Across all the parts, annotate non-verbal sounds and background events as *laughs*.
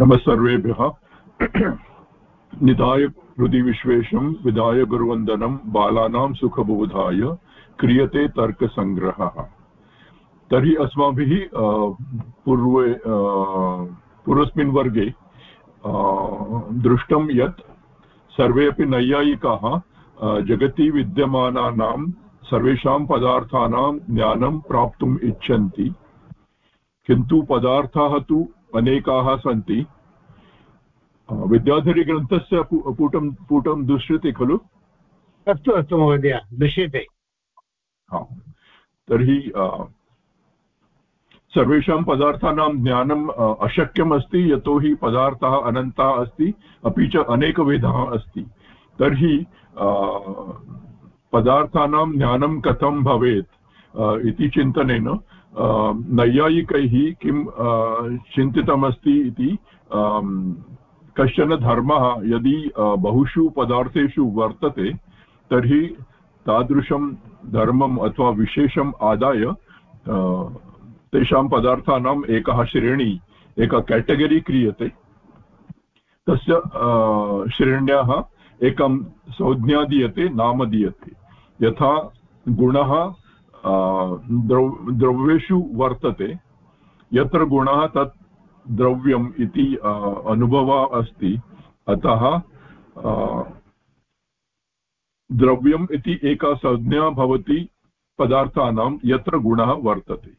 नमः सर्वेभ्यः निधाय हृदि विधाय गुरुवन्दनं बालानां सुखबोधाय क्रियते तर्कसङ्ग्रहः तर्हि अस्माभिः पूर्वे पूर्वस्मिन् वर्गे दृष्टं यत् सर्वे अपि नैयायिकाः जगति विद्यमानानां, सर्वेषां पदार्थानां ज्ञानं प्राप्तुम् इच्छन्ति। किन्तु पदार्थाः तु अनेकाः सन्ति। विद्याधरीग्रन्थस्य पुटं पुटं दृश्यते खलु? अस्तु अस्तु महोदय दृश्यते। तर्हि सर्वेषां पदार्थानां ज्ञानम् अशक्यम् अस्ति यतोहि पदार्थः अनन्तः अस्ति अपि च अनेकविधः अस्ति। तर्हि पदार्थानां ज्ञानं कथं भवेत् इति चिन्तनेन नैयायिकैः किं चिन्तितमस्ति इति कश्चन धर्मः यदि बहुषु पदार्थेषु वर्तते, तर्हि तादृशं धर्मम् अथवा विशेषम् आदाय तेषां पदार्थानाम् एकः श्रेणी, एका केटगरी क्रियते। तस्य श्रेण्याः एकं संज्ञा दीयते, नाम दीयते। यथा गुणः द्रव, द्रव्येषु वर्तते, यत्र गुणः तत् द्रव्यम् इति अनुभवः अस्ति। अतः द्रव्यम् इति एका संज्ञा भवति पदार्थानां, यत्र गुणः वर्तते।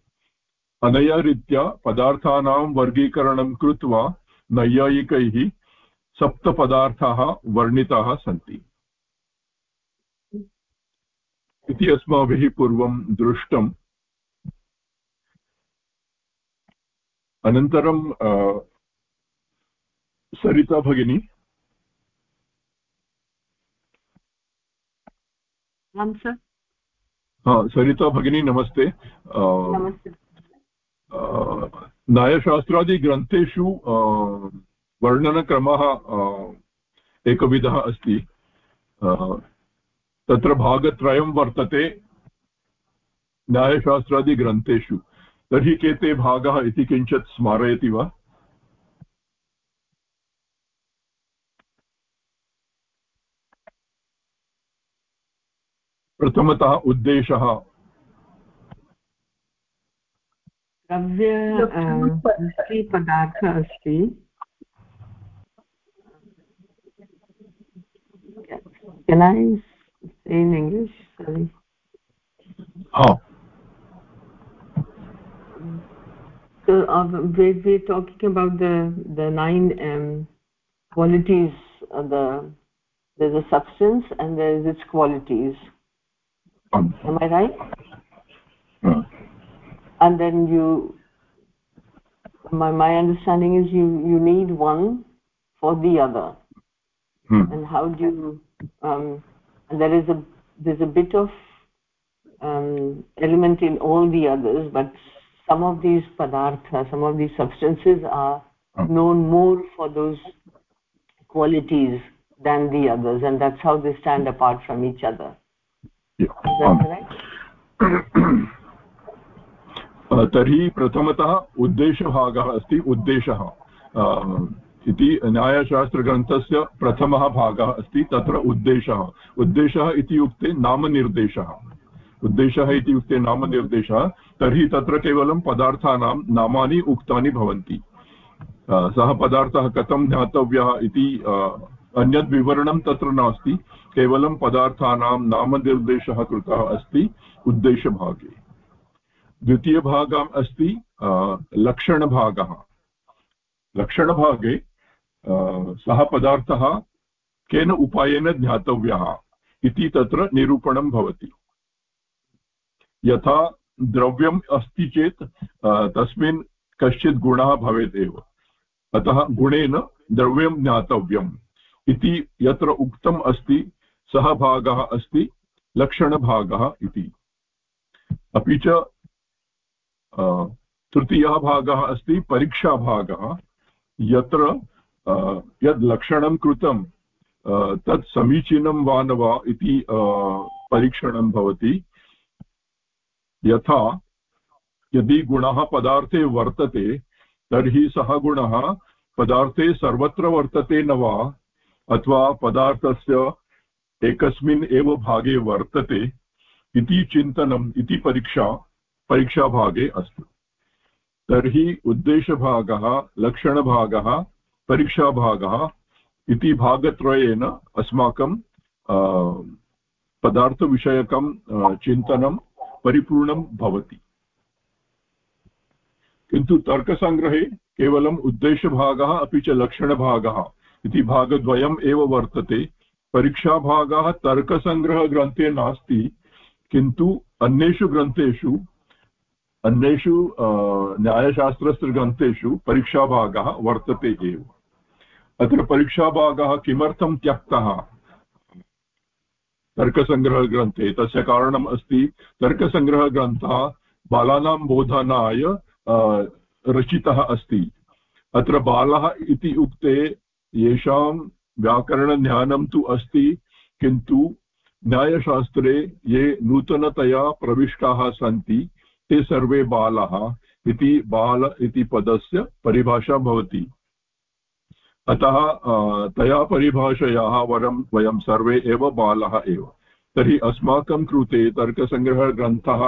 अनया रीत्या पदार्थानां वर्गीकरणं कृत्वा नैयायिकैः सप्तपदार्थाः वर्णिताः सन्ति। इति अस्माभिः पूर्वं दृष्टम्। अनन्तरं सरिता भगिनी। सरिता भगिनी नमस्ते। न्यायशास्त्रादिग्रन्थेषु वर्णनक्रमः एकविधः अस्ति। तत्र भागत्रयं वर्तते न्यायशास्त्रादिग्रन्थेषु तर्हि के ते भागाः इति किञ्चित् स्मारयति वा? प्रथमतः उद्देशः। द्रव्य अस्ति। Can I say in english? Sorry. oh so uh, we we're talking about the the nine um, qualities of the there's a substance and there's its qualities um. am i right uh. and then you my my understanding is you you need one for the other hmm. and how do you um, there is a there's a bit of um, element in all the others but some of these padartha some of these substances are known more for those qualities than the others and that's how they stand apart from each other is that um, correct तर्हि प्रथमतः उद्देशभागः अस्ति उद्देशः इति न्यायशास्त्रग्रन्थस्य प्रथमः भागः अस्ति तत्र उद्देशः उद्देशः इत्युक्ते नामनिर्देशः उद्देशः इत्युक्ते नामनिर्देशः, तर्हि तत्र केवलं पदार्थानां नामानि उक्तानि भवन्ति। सः पदार्थः कथं ज्ञातव्यः इति अन्यद् विवरणं तत्र नास्ति, केवलं पदार्थानां नामनिर्देशः कृतः अस्ति, उद्देशभागे। द्वितीयभागः अस्ति लक्षणभागः। लक्षणभागे सः पदार्थः केन उपायेन ज्ञातव्यः इति तत्र निरूपणं भवति। यथा द्रव्यम् अस्ति चेत् तस्मिन् कश्चित् गुणः भवेत् एव। अतः गुणेन द्रव्यं ज्ञातव्यम्। इति यत्र उक्तम् अस्ति, सः भागः अस्ति, लक्षणभागः इति। अपि च तृतीयः भागः अस्ति, परीक्षाभागः। यत्र यद् लक्षणं कृतं तत् समीचीनं वा न वा इति परीक्षणं भवति। यथा यदि गुणः पदार्थे वर्तते, तर्हि सः गुणः पदार्थे सर्वत्र वर्तते न वा, अथवा पदार्थस्य एकस्मिन् एव भागे वर्तते इति चिन्तनम् इति परीक्षा, परीक्षाभागे अस्ति। तर्हि उद्देशभागः, लक्षणभागः, परीक्षाभागः इति भागत्रयेन अस्माकं पदार्थविषयकं चिन्तनं परिपूर्णं भवति। किन्तु तर्कसङ्ग्रहे केवलम् उद्देशभागः अपि च लक्षणभागः इति भागद्वयम् एव वर्तते। परीक्षाभागः तर्कसङ्ग्रहग्रन्थे नास्ति, किन्तु अन्येषु ग्रन्थेषु, अन्येषु न्यायशास्त्रस्य ग्रन्थेषु परीक्षाभागः वर्तते एव। अत्र परीक्षाभागः किमर्थं त्यक्तः? तर्कसङ्ग्रहग्रन्थे तस्य कारणम् अस्ति तर्कसङ्ग्रहग्रन्थः बालानां बोधनाय रचितः अस्ति। अत्र बालः इति उक्ते येषां व्याकरणज्ञानं तु अस्ति, किन्तु न्यायशास्त्रे ये नूतनतया प्रविष्टाः सन्ति, ते सर्वे बालाः इति बाल इति पदस्य परिभाषा भवति। अतः तया परिभाषयाः वरं वयं सर्वे एव बालः एव। तर्हि अस्माकं कृते तर्कसङ्ग्रहग्रन्थः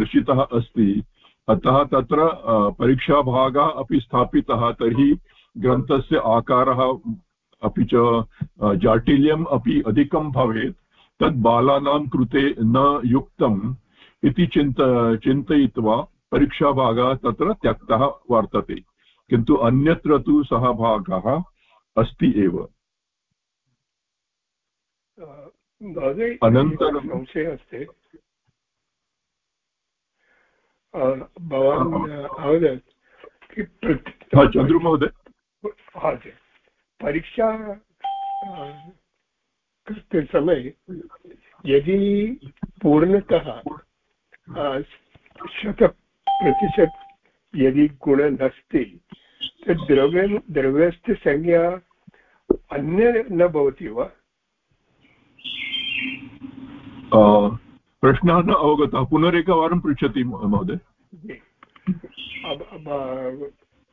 रचितः अस्ति। अतः तत्र परीक्षाभागः अपि स्थापितः, तर्हि ग्रन्थस्य आकारः अपि च जाटिल्यम् अपि अधिकं भवेत्। तद् बालानां कृते न युक्तम् इति चिन्त, चिन्तयित्वा परीक्षाभागः तत्र त्यक्तः वर्तते। किन्तु अन्यत्र तु सः भागः अस्ति एव। अनन्तरं संशयः अस्ति। भवान् अवदत् चन्द्रुमहोदय। परीक्षा कृते समये यदि पूर्णतः शतप्रतिशत यदि गुण नास्ति द्रव्य द्रव्यस्य संज्ञा अन्य न भवति वा? प्रश्नः न अवगतः। पुनरेकवारं पृच्छति महोदय।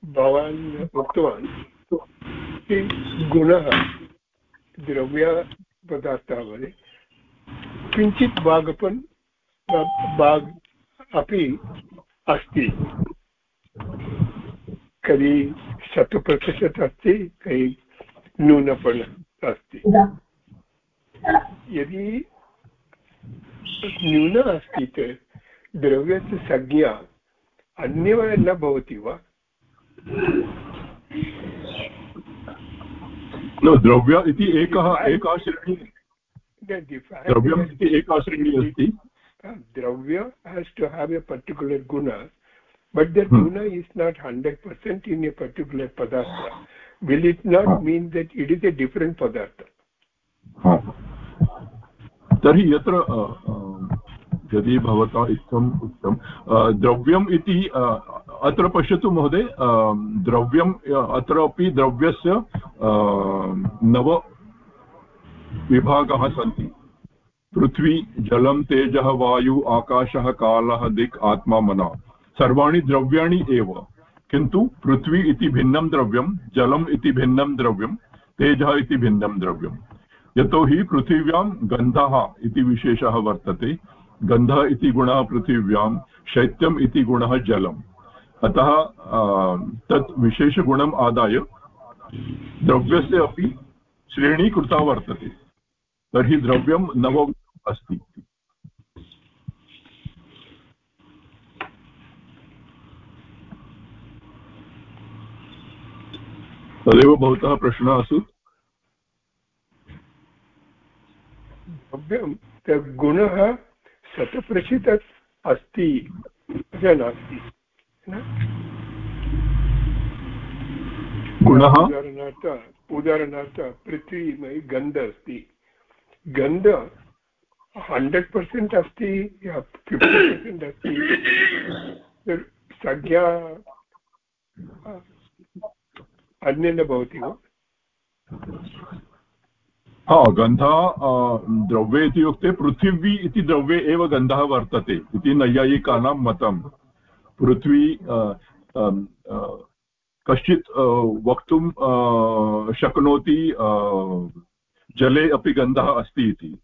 भवान् उक्तवान् गुणः द्रव्य पदार्थः भवति किञ्चित् भागपन् भाग् अपि अस्ति। कति शतप्रतिशत् अस्ति कति न्यूनपण अस्ति। यदि न्यून अस्ति चेत् द्रव्यस्य संज्ञा अन्यव न भवति वा? द्रव्य इति एकः एका श्रेणी द्रव्यम् इति एका श्रेणी अस्ति। द्रव्य has to have a particular गुण. But the hmm. guna is not 100% in a particular padartha. Will it not ah. mean that it is a different padartha? तर्हि यत्र यदि भवता इत्थम् उक्तं द्रव्यम् इति अत्र पश्यतु महोदय द्रव्यम् अत्र अपि द्रव्यस्य नव विभागाः सन्ति। पृथ्वी जलं तेजः वायु आकाशः कालः दिक् आत्मा मना। सर्वाणि द्रव्याणि एव। किन्तु पृथ्वी इति भिन्नं द्रव्यं, जलम् इति भिन्नं द्रव्यं, तेजः इति भिन्नं द्रव्यं। यतोहि पृथिव्यां गन्धः इति विशेषः वर्तते। गन्धः इति गुणः पृथिव्यां, शैत्यम् इति गुणः जलम्। अतः तत् विशेषगुणम् आदाय द्रव्यस्य अपि श्रेणी कृता वर्तते। तर्हि द्रव्यं नव अस्ति। तदेव भवतः प्रश्नः आसीत् द्रव्यं गुणः शतप्रतिशत् अस्ति। नास्ति। गुणः? उदाहरणार्थ उदाहरणार्थ पृथ्वीमयि गन्ध अस्ति। गन्ध हण्ड्रेड् पर्सेण्ट् अस्ति या फिफ्टि पर्सेण्ट् अस्ति। संज्ञा अन्येन भवति वा? हा गन्धः द्रव्ये इत्युक्ते पृथिवी इति द्रव्ये एव गन्धः वर्तते इति नैयायिकानां मतं। पृथ्वी कश्चित् वक्तुं शक्नोति जले अपि गन्धः अस्ति इति।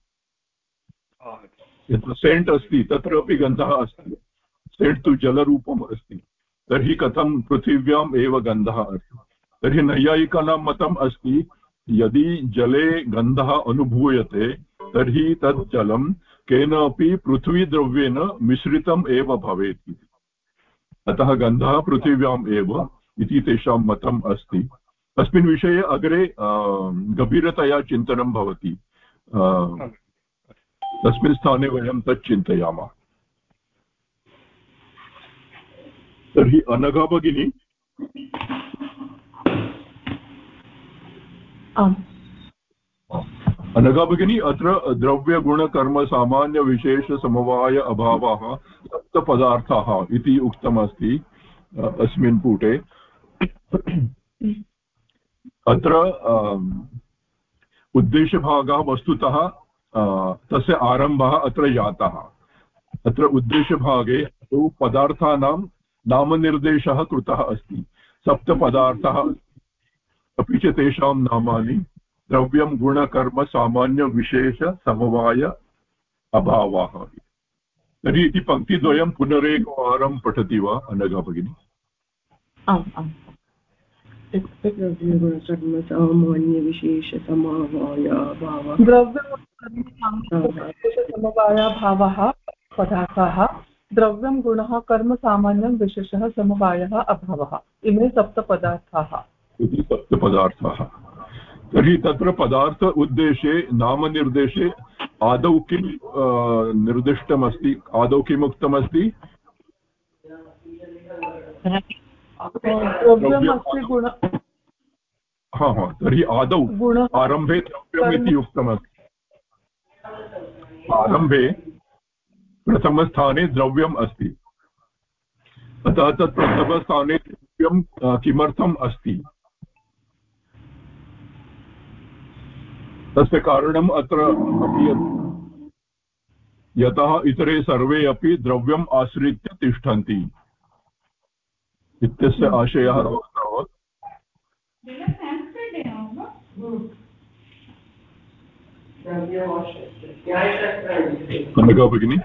सेण्ट् अस्ति तत्र अपि गन्धः अस्ति। सेण्ट् तु जलरूपम् अस्ति। तर्हि कथं पृथिव्याम् एव गन्धः अस्ति? तर्हि नैयायिकानां मतम् अस्ति, यदि जले गन्धः अनुभूयते, तर्हि तत् जलं केनापि पृथ्वीद्रव्येण मिश्रितम् एव भवेत् इति। अतः गन्धः पृथिव्याम् एव इति तेषां मतम् अस्ति। तस्मिन् विषये अग्रे गभीरतया चिन्तनं भवति। तस्मिन् स्थाने वयं तत् चिन्तयामः। तर्हि अनघा भगिनी। अनघा भगिनी अत्र द्रव्यगुणकर्मसामान्यविशेषसमवाय अभावः सप्तपदार्थाः इति उक्तमस्ति अस्मिन् पुटे। अत्र उद्देशभागः वस्तुतः तस्य आरम्भः अत्र जातः। अत्र उद्देशभागे तु पदार्थानां नामनिर्देशः कृतः अस्ति। सप्तपदार्थः अपि च तेषां नामानि द्रव्यं गुणकर्म सामान्यविशेषसमवाय अभावाः। तर्हि इति पङ्क्तिद्वयं पुनरेकवारं पठति वा अनघा भगिनी? आम् पदार्थाः द्रव्यं गुणः कर्म सामान्यं विशेषः समवायः अभावः। इमे सप्तपदार्थाः। इति सप्तपदार्थाः तर्हि तत्र पदार्थ उद्देशे नामनिर्देशे आदौ किं निर्दिष्टमस्ति आदौ किम् उक्तमस्ति हा हा तर्हि आदौ आरम्भे द्रव्यम् इति उक्तमस्ति। आरम्भे प्रथमस्थाने द्रव्यम् अस्ति। अतः तत् प्रथमस्थाने द्रव्यं किमर्थम् अस्ति? तस्य कारणम् अत्र अपि यतः इतरे सर्वे अपि द्रव्यम् आश्रित्य तिष्ठन्ति। इत्यस्य आशयः अभवत्। कनका भगिनि?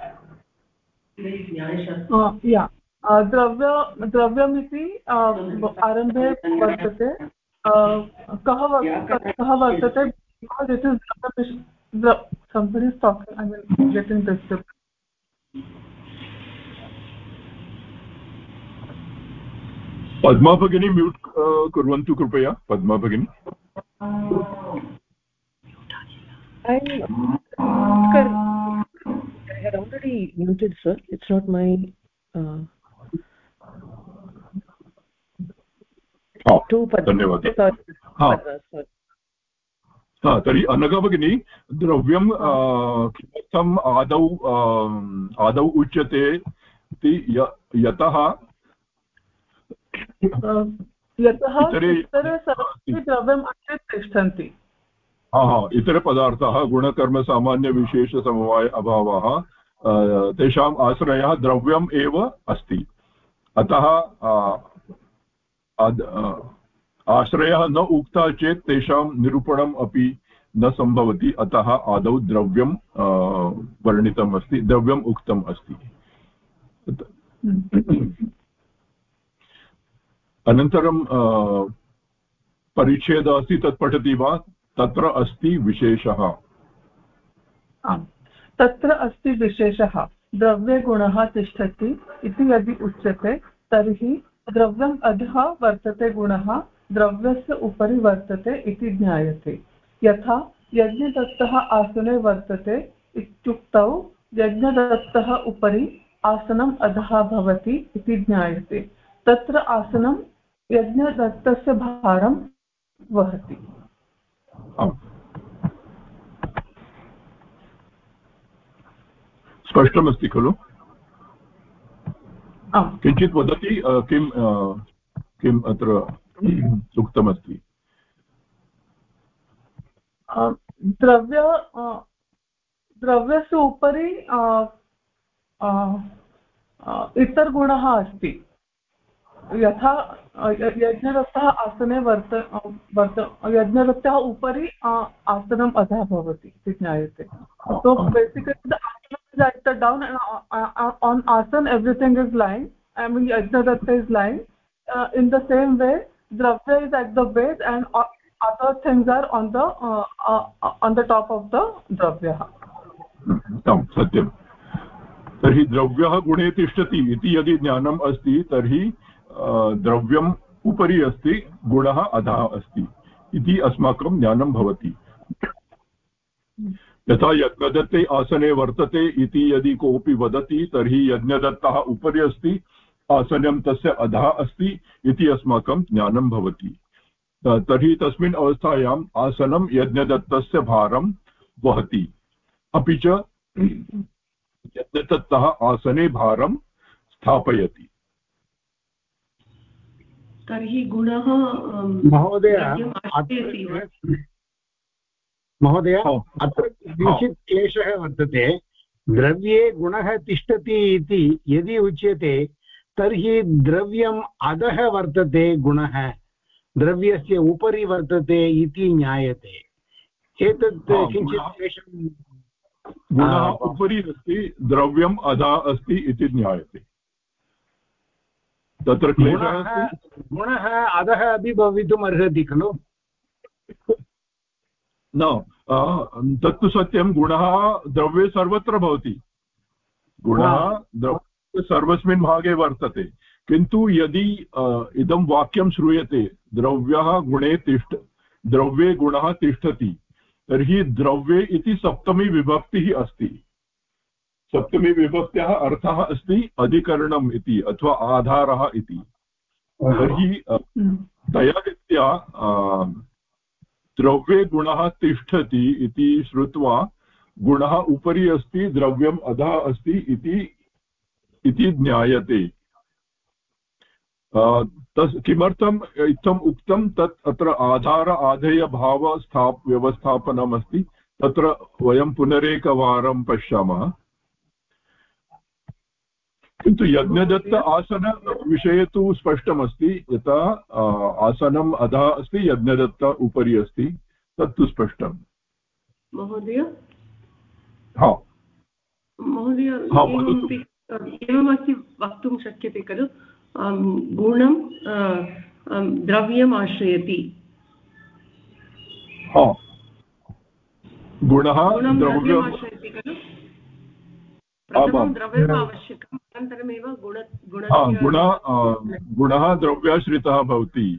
द्रव्य, द्रव्यमिति आरम्भे वर्तते। कः कः वर्तते? because it is the, the somebody is talking i mean getting disturbed Padma भगिनी म्यूट् कुर्वन्तु कृपया पद्मा भगिनी I had already muted, sir. It's not my. Uh, धन्यवादः तर्हि अनघा भगिनी द्रव्यं किमर्थम् आदौ आदौ उच्यते इति यतः? यतः द्रव्यम् तिष्ठन्ति। हा हा इतरपदार्थाः गुणकर्मसामान्यविशेषसमवाय अभावः तेषाम् आश्रयः द्रव्यम् एव अस्ति। अतः आश्रयः न उक्तः चेत् तेषां निरूपणम् अपि न सम्भवति। अतः आदौ द्रव्यं वर्णितम् अस्ति, द्रव्यम् उक्तम् अस्ति। अनन्तरं परिच्छेदः अस्ति, तत् पठति वा? तत्र अस्ति विशेषः। तत्र अस्ति विशेषः। द्रव्यगुणः तिष्ठति इति यदि उच्यते, तर्हि द्रव्यम् अधः वर्तते गुणः। द्रव्यस्य उपरि वर्तते इति ज्ञायते। यथा यज्ञदत्तः आसने वर्तते इत्युक्तौ यज्ञदत्तः उपरि आसनम् अधः भवति इति ज्ञायते। तत्र आसनं यज्ञदत्तस्य भारं वहति। स्पष्टमस्ति खलु? किञ्चित् वदति किं किम् अत्र *clears throat* उक्तमस्ति। द्रव्य द्रव्यस्य उपरि इतरगुणः अस्ति। यथा यज्ञदत्तः आसने वर्त वर्त यज्ञदत्तः उपरि आसनम् अधः भवति इति ज्ञायते so basically the asan on asan everything is lying i mean yajnadatta is lying uh, in the same way dravya is at the base and other things are on the uh, uh, on the top of the dravyah सत्यं तर्हि द्रव्यः गुणे तिष्ठति इति यदि ज्ञानम् अस्ति तर्हि द्रव्यम् उपरि अस्ति गुणः अधः अस्ति इति अस्माकं ज्ञानं भवति यथा यज्ञदत्ते आसने वर्तते इति यदि कोऽपि वदति तर्हि यज्ञदत्तः उपरि अस्ति आसनं तस्य अधः अस्ति इति अस्माकं ज्ञानं भवति। तर्हि तस्मिन् अवस्थायाम् आसनं यज्ञदत्तस्य भारं वहति। अपि च यज्ञदत्तः आसने भारं स्थापयति। तर्हि गुणः महोदय महोदय अत्र किञ्चित् क्लेशः वर्तते। द्रव्ये गुणः तिष्ठति इति यदि उच्यते तर्हि द्रव्यम् अधः वर्तते गुणः द्रव्यस्य उपरि वर्तते इति ज्ञायते। एतत् किञ्चित् क्लेशं गुणः उपरि अस्ति द्रव्यम् अधः अस्ति इति ज्ञायते। तत्र क्लेशः गुणः अधः अपि भवितुम् अर्हति खलु? न तत्तु सत्यं गुणः द्रव्ये सर्वत्र भवति। गुणः द्रव्ये सर्वस्मिन् भागे वर्तते। किन्तु यदि इदं वाक्यं श्रूयते द्रव्यः गुणे तिष्ठ द्रव्ये गुणः तिष्ठति तर्हि द्रव्ये इति सप्तमी विभक्तिः अस्ति। सप्तमी विभक्त्याः अर्थः अस्ति अधिकरणम् इति अथवा आधारः इति। तर्हि तया रीत्या द्रव्ये गुणः तिष्ठति इति श्रुत्वा गुणः उपरि अस्ति द्रव्यम् अधः अस्ति इति ज्ञायते। तस् किमर्थम् इत्थम् उक्तं तत् अत्र आधार आधेयभाव स्थाप् व्यवस्थापनमस्ति तत्र वयं पुनरेकवारं पश्यामः। किन्तु यज्ञदत्त आसनविषये तु स्पष्टमस्ति यथा आसनम् अधः अस्ति यज्ञदत्त उपरि अस्ति तत्तु स्पष्टम्। महोदय? हा। महोदय एवमस्ति वक्तुं शक्यते खलु। गुणं द्रव्यम् आश्रयति। गुणः द्रव्यम् आश्रयति खलु। द्रव्यम् आवश्यकम् अनन्तरमेव गुण गुणः द्रव्याश्रितः भवति।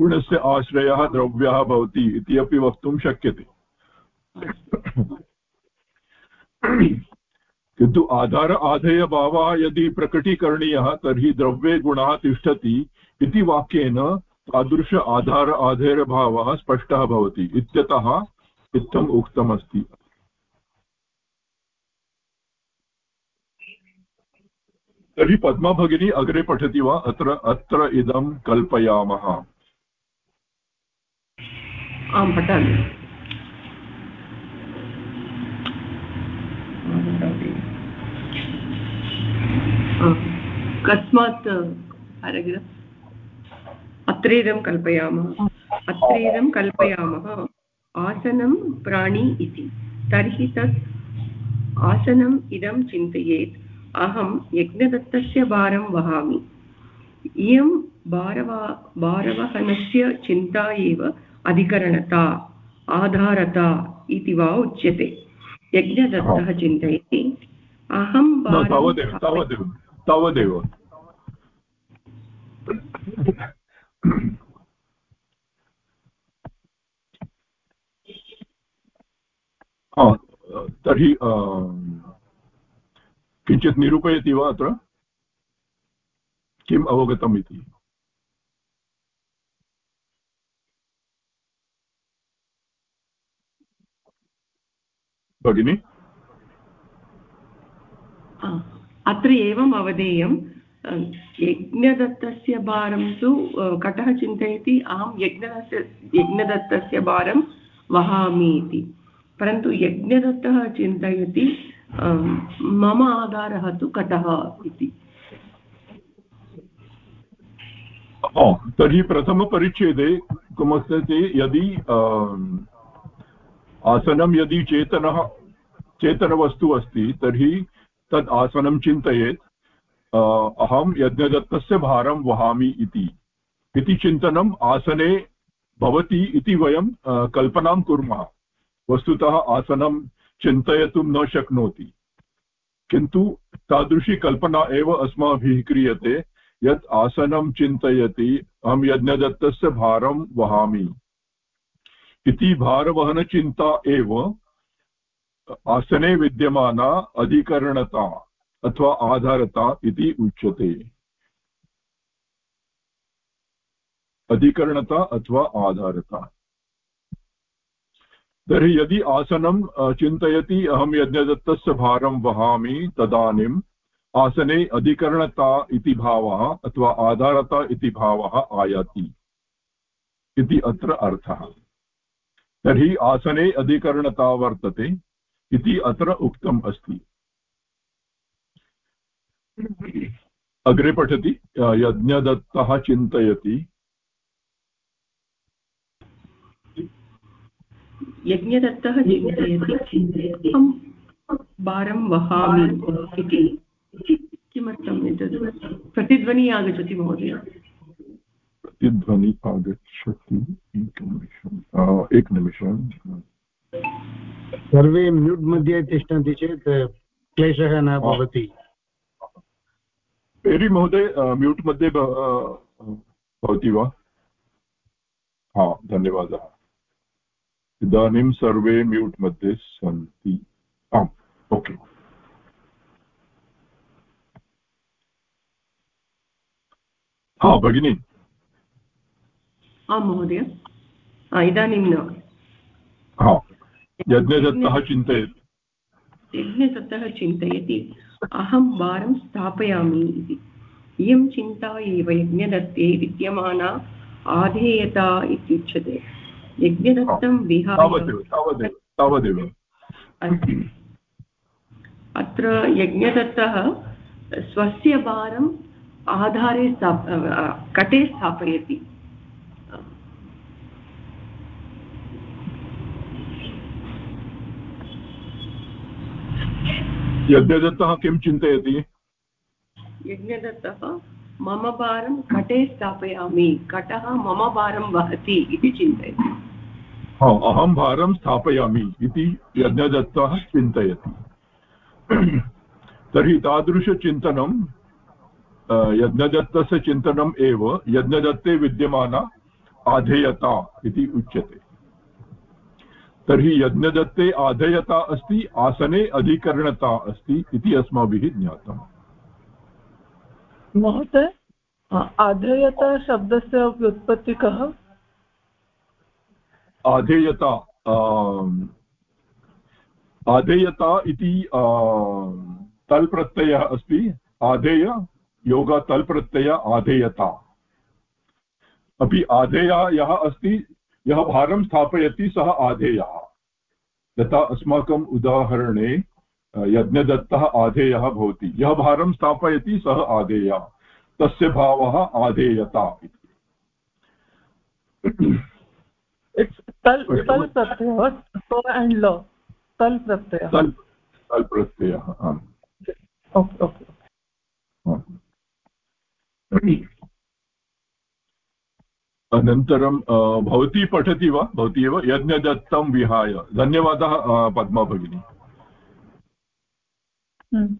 गुणस्य आश्रयः द्रव्यः भवति इति अपि वक्तुं शक्यते। किन्तु आधार आधेयभावः यदि प्रकटीकरणीयः, तर्हि द्रव्ये गुणः तिष्ठति इति वाक्येन तादृश आधार आधेयभावः स्पष्टः भवति। इत्यतः इत्थम् उक्तमस्ति। तर्हि पद्मा भगिनी अग्रे पठति वा? अत्र अत्र इदं कल्पयामः। आं पठामि। कस्मात् अत्रेदं कल्पयामः। अत्रेदं कल्पयामः। आसनं प्राणी इति। तर्हि तत् आसनम् इदं चिन्तयेत्। अहं यज्ञदत्तस्य भारं वहामि। इयं भारवा भारवहनस्य चिन्ता एव अधिकरणता आधारता इति वा उच्यते। यज्ञदत्तः चिन्तयति। अहं तावदेव तावदेव *coughs* तर्हि किञ्चित् निरूपयति वा अत्र? किम् अवगतम् इति? भगिनि? अत्र एवम् अवधेयं यज्ञदत्तस्य भारं तु कटः चिन्तयति, अहं यज्ञदत्त यज्ञदत्तस्य भारं वहामि इति। परन्तु यज्ञदत्तः चिन्तयति मम आधारः तु कटः इति। तर्हि प्रथमपरिच्छेदे किमस्ति यदि आसनं यदि चेतनः, चेतनवस्तु अस्ति, तर्हि तद् आसनं चिन्तयेत् अहं यज्ञदत्तस्य भारं वहामि इति। चिन्तनम् आसने भवति इति वयं कल्पनां कुर्मः। वस्तुतः आसनं चिन्तयितुं न शक्नोति। किन्तु तादृशी कल्पना एव अस्माभिः क्रियते, यत् आसनं चिन्तयति, अहं यज्ञदत्तस्य भारं वहामि। इति भारवहनचिन्ता एव आसने विद्यमाना, अधिकरणता अथवा आधारता इति उच्यते। अधिकरणता अथवा आधारता। तर्हि यदि आसनं चिन्तयति, अहं यज्ञदत्तस्य भारं वहामि तदानीम् आसने अधिकरणता इति भावः अथवा आधारता इति भावः आयाति इति अत्र अर्थः। तर्हि आसने अधिकरणता वर्तते। इति अत्र उक्तम् अस्ति। *coughs* अग्रे पठति यज्ञदत्तः चिन्तयति। यज्ञदत्तः चिन्तयति। भारं वहामि। इति किमर्थम् एतत् प्रतिध्वनिः आगच्छति महोदय। प्रतिध्वनि आगच्छति। एकनिमिषम्। एकनिमिषम् सर्वे म्यूट् मध्ये तिष्ठन्ति चेत् क्लेशः न भवति। पेरि महोदय म्यूट् मध्ये भवति वा? हा धन्यवादः। इदानीं सर्वे म्यूट् मध्ये सन्ति। आम् ओके। हा भगिनि। आं महोदय। इदानीं न। हा। यज्ञदत्तः चिन्तयति। यज्ञदत्तः चिन्तयति। अहं भारं स्थापयामि इति। इयं चिन्ता एव यज्ञदत्ते विद्यमाना आधेयता इत्युच्यते। यज्ञदत्तं विहाय तावदेव अत्र यज्ञदत्तः स्वस्य भारम् आधारे स्थाप कटे स्थापयति। यज्ञदत्तः किं चिन्तयति? यज्ञदत्तः मम भारं कटे स्थापयामि कटः मम भारं वहति इति चिन्तयति। अहं भारं स्थापयामि इति यज्ञदत्तः चिन्तयति। तर्हि तादृशचिन्तनं यज्ञदत्तस्य चिन्तनम् एव यज्ञदत्ते विद्यमाना आधेयता इति उच्यते। तर्हि यज्ञदत्ते आधेयता अस्ति आसने अधिकरणता अस्ति इति अस्माभिः ज्ञातम्। महोदय आधेयता शब्दस्य व्युत्पत्ति कः? आधेयता आधेयता इति तल् प्रत्ययः अस्ति। आधेय योग तल् प्रत्यय आधेयता। अपि आधेयः यः अस्ति यः भारं स्थापयति सः आधेयः। यथा अस्माकम् उदाहरणे यज्ञदत्तः आधेयः भवति। यः भारं स्थापयति सः आधेयः। तस्य भावः आधेयता इति। प्रत्ययः आम्। अनन्तरं भवती पठति वा? भवती एव? यज्ञदत्तं विहाय। धन्यवादः पद्मा भगिनी। हम्म।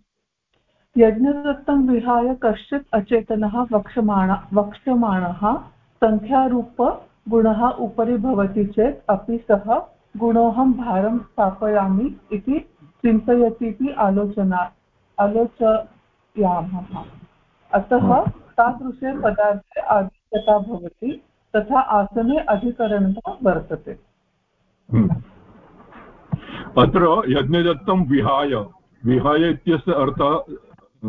यज्ञदत्तं विहाय कश्चित् अचेतनः वक्ष्यमाण वक्ष्यमाणः सङ्ख्यारूप गुणः उपरि भवति चेत् अपि सः गुणोऽहं भारं स्थापयामि इति चिन्तयति इति आलोचना आलोचयामः। अतः तादृशे पदार्थे आधिक्यता भवति। तथा आसने अधिकरणता वर्तते। हम्म। अत्र यज्ञदत्तं विहाय। विहाय इत्यस्य अर्थः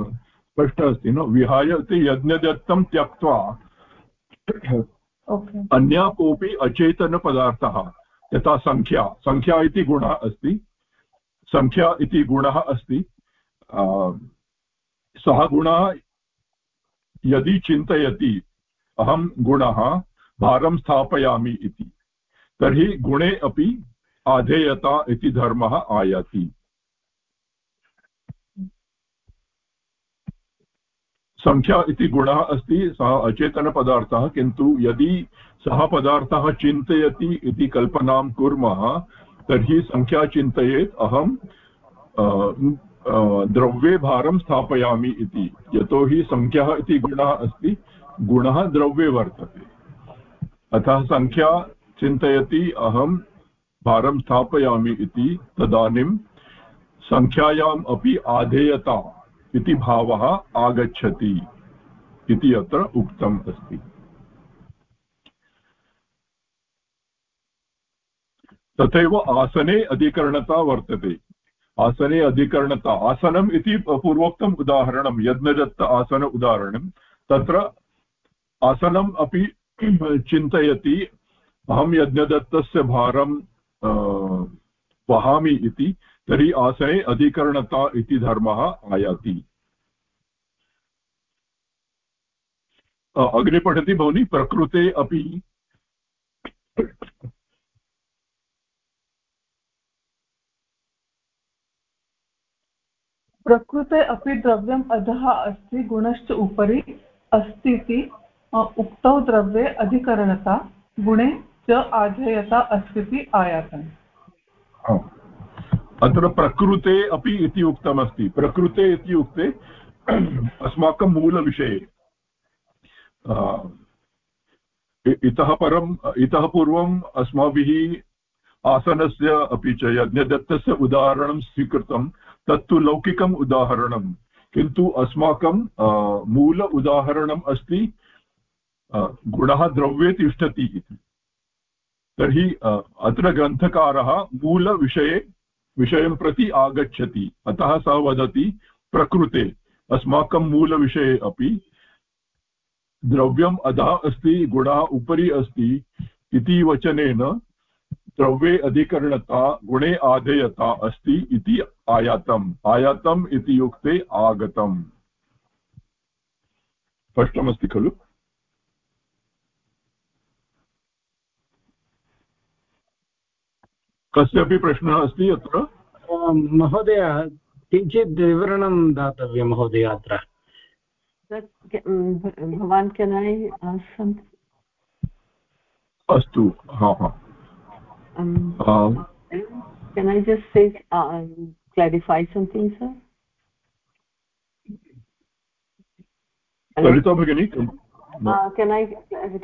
स्पष्टः अस्ति न? विहाय इति यज्ञदत्तं त्यक्त्वा अन्या कोऽपि अचेतनपदार्थः यथा सङ्ख्या सङ्ख्या इति गुणः अस्ति। सङ्ख्या इति गुणः अस्ति। सः गुणः यदि चिन्तयति अहं गुणः भारं स्थापयामि इति। तर्हि गुणे अपि आधेयता इति धर्मः आयाति। सङ्ख्या इति गुणः अस्ति, सः अचेतनपदार्थः, किन्तु यदि सः पदार्थः चिन्तयति इति कल्पनां कुर्मः, तर्हि सङ्ख्या चिन्तयेत् अहं द्रव्ये भारं स्थापयामि इति। यतोहि सङ्ख्या इति गुणः अस्ति, गुणः द्रव्ये वर्तते। अतः सङ्ख्या चिन्तयति, अहं भारं स्थापयामि इति तदानीं सङ्ख्यायाम् अपि आधेयता इति भावः आगच्छति इति अत्र उक्तम् अस्ति। तथैव आसने अधिकरणता वर्तते। आसने अधिकरणता, आसनम् इति पूर्वोक्तम् उदाहरणं, यज्ञदत्त आसन उदाहरणं, तत्र आसनम् अपि *clears throat* चिन्तयति, अहं यज्ञदत्तस्य भारं वहामि इति, तर्हि आसने अधिकरणता इति धर्मः आयाति। अग्रे पठति भवनी प्रकृते अपि। प्रकृते अपि द्रव्यम् अधः अस्ति, गुणश्च उपरि अस्ति उक्तौ द्रव्ये अधिकरणता गुणे च आधेयता अस्ति इति आयातम् अत्र प्रकृते अपि इति उक्तमस्ति। प्रकृते इत्युक्ते *clears throat* अस्माकं मूलविषये। इतः परम्, इतः पूर्वम् अस्माभिः आसनस्य अपि च यज्ञदत्तस्य उदाहरणं स्वीकृतं। तत्तु लौकिकम् उदाहरणं किन्तु अस्माकं मूल उदाहरणम् अस्ति। गुणः द्रव्ये तिष्ठति इति। तर्हि अत्र ग्रन्थकारः मूलविषये, विषयं प्रति आगच्छति। अतः सः वदति प्रकृते। अस्माकं मूलविषये अपि द्रव्यम् अधः अस्ति, गुणः उपरि अस्ति इति वचनेन द्रव्ये अधिकरणता, गुणे आधेयता अस्ति इति आयातम्। आयातम् इति युक्ते आगतम्। स्पष्टमस्ति खलु? कस्यापि प्रश्नः अस्ति अत्र महोदय किञ्चित् विवरणं दातव्यं महोदय अत्र भवान् केन् ऐ अस्तु हा हा can i just say uh, clarify something sir Sarita Bhagini, uh, can I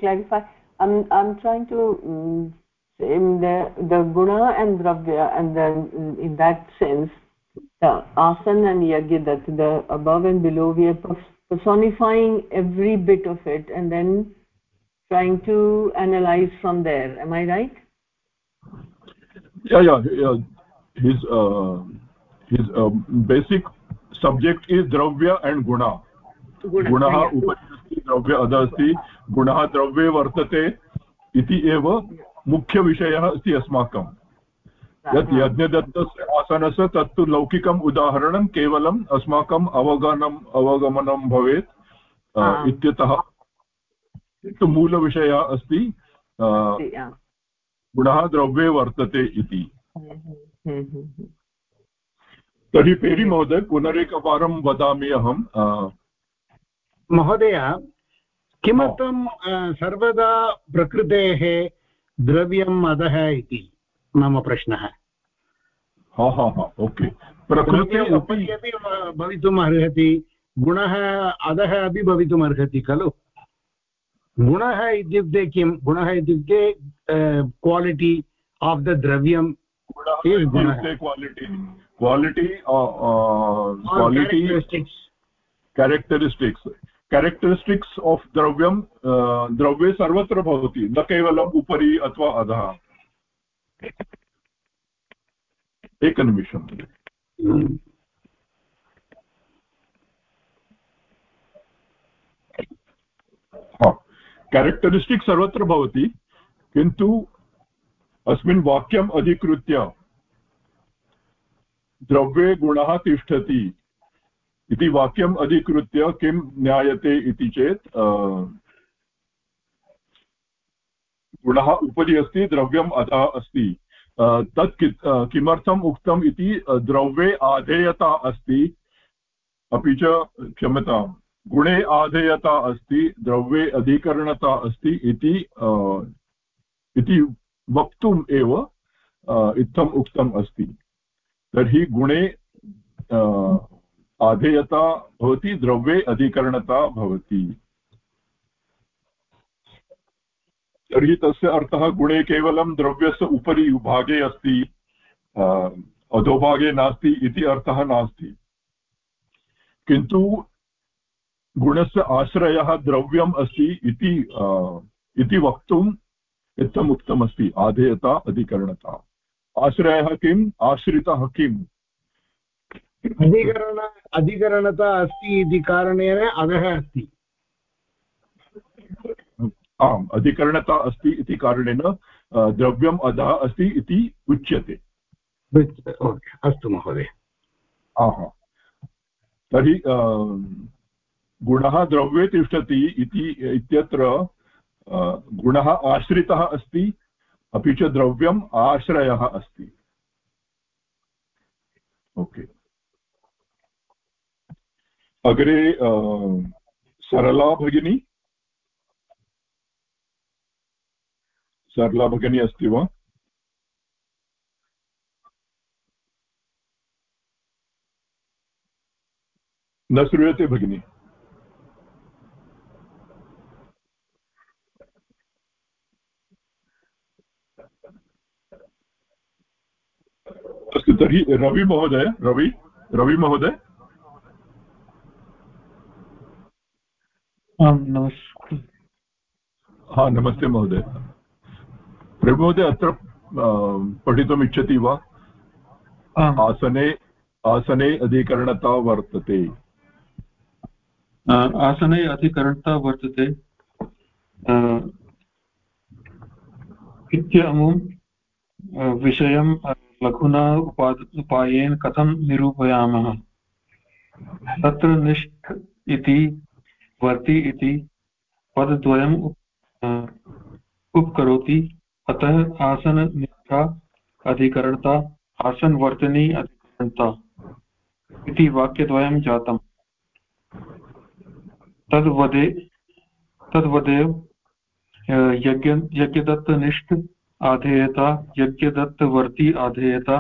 clarify? I'm I'm trying to um, in the the guna and dravya and then in that sense the asan and yagya that the above and below we are personifying every bit of it and then trying to analyze from there am i right yeah yeah, yeah. his uh, his uh, basic subject is dravya and guna गुणः उपरि अस्ति द्रव्य अधः अस्ति गुणः द्रव्ये वर्तते इति एव मुख्यविषयः अस्ति अस्माकं। यत् यज्ञदत्तस्य आसनस्य तत्तु लौकिकम् उदाहरणं केवलम् अस्माकम् अवगमनम् अवगमनं भवेत् इत्यतः तु मूलविषयः अस्ति गुणः द्रव्ये वर्तते इति। तर्हि पेरि महोदय पुनरेकवारं वदामि अहं महोदय किमर्थं सर्वदा प्रकृतेः द्रव्यम् अधः इति मम प्रश्नः। हा हा हा ओके। प्रकृते उपरि अपि भवितुम् अर्हति गुणः अधः अपि भवितुम् अर्हति खलु? गुणः इत्युक्ते किं? गुणः इत्युक्ते क्वालिटि आफ् द द्रव्यं quality quality quality characteristics characteristics of द्रव्यं द्रव्ये सर्वत्र भवति न केवलम् उपरि अथवा अधः एकनिमिषम् केरेक्टरिस्टिक् सर्वत्र भवति किन्तु अस्मिन् वाक्यम् अधिकृत्य द्रव्ये गुणः तिष्ठति इति वाक्यम् अधिकृत्य किं ज्ञायते इति चेत् गुणः उपरि अस्ति, द्रव्यम् अधः अस्ति। तत् किमर्थम् उक्तम् इति द्रव्ये आधेयता अस्ति। अपि च क्षम्यतां, गुणे आधेयता अस्ति, द्रव्ये अधिकरणता अस्ति इति इति वक्तुम् एव इत्थम् उक्तम् अस्ति। तर्हि गुणे आधेयता भवति, द्रव्ये अधिकरणता भवति। तर्हि तस्य अर्थः, गुणे केवलं द्रव्यस्य उपरि भागे अस्ति अधोभागे नास्ति इति अर्थः नास्ति। किन्तु गुणस्य आश्रयः द्रव्यम् अस्ति इति इति वक्तुम् इत्थम् उक्तमस्ति आधेयता अधिकरणता। आश्रयः किम्? आश्रितः किम्? अधिकरण अधिकरणता अस्ति इति कारणेन अधः अस्ति। आम् अधिकरणता अस्ति इति कारणेन द्रव्यम् अधः अस्ति इति उच्यते। अस्तु महोदय। आहा। तर्हि गुणः द्रव्ये तिष्ठति इति इत्यत्र गुणः आश्रितः अस्ति अपि च द्रव्यम् आश्रयः अस्ति। ओके। अग्रे सरला भगिनी? सरला भगिनी अस्ति वा? न श्रूयते भगिनी। अस्तु, तर्हि रविमहोदय रवि रविमहोदय आं नमस्ते। हा नमस्ते महोदय। प्रभुमहोदय अत्र पठितुम् इच्छति वा? आसने आसने अधिकरणता वर्तते। आसने अधिकरणता वर्तते। इत्यमुं विषयं लघुना उपा उपायेन कथं निरूपयामः? तत्र निष्ठ इति वर्ति इति पदद्वयम् उपकरोति। अतः आसननिष्ठा अधिकरणता आसनवर्तनी अधिकरणता इति वाक्यद्वयं जातम्। तद्वदे तद्वदेव यज्ञ, यज्ञदत्तनिष्ठ आधेयता, यज्ञदत्तवर्ती आधेयता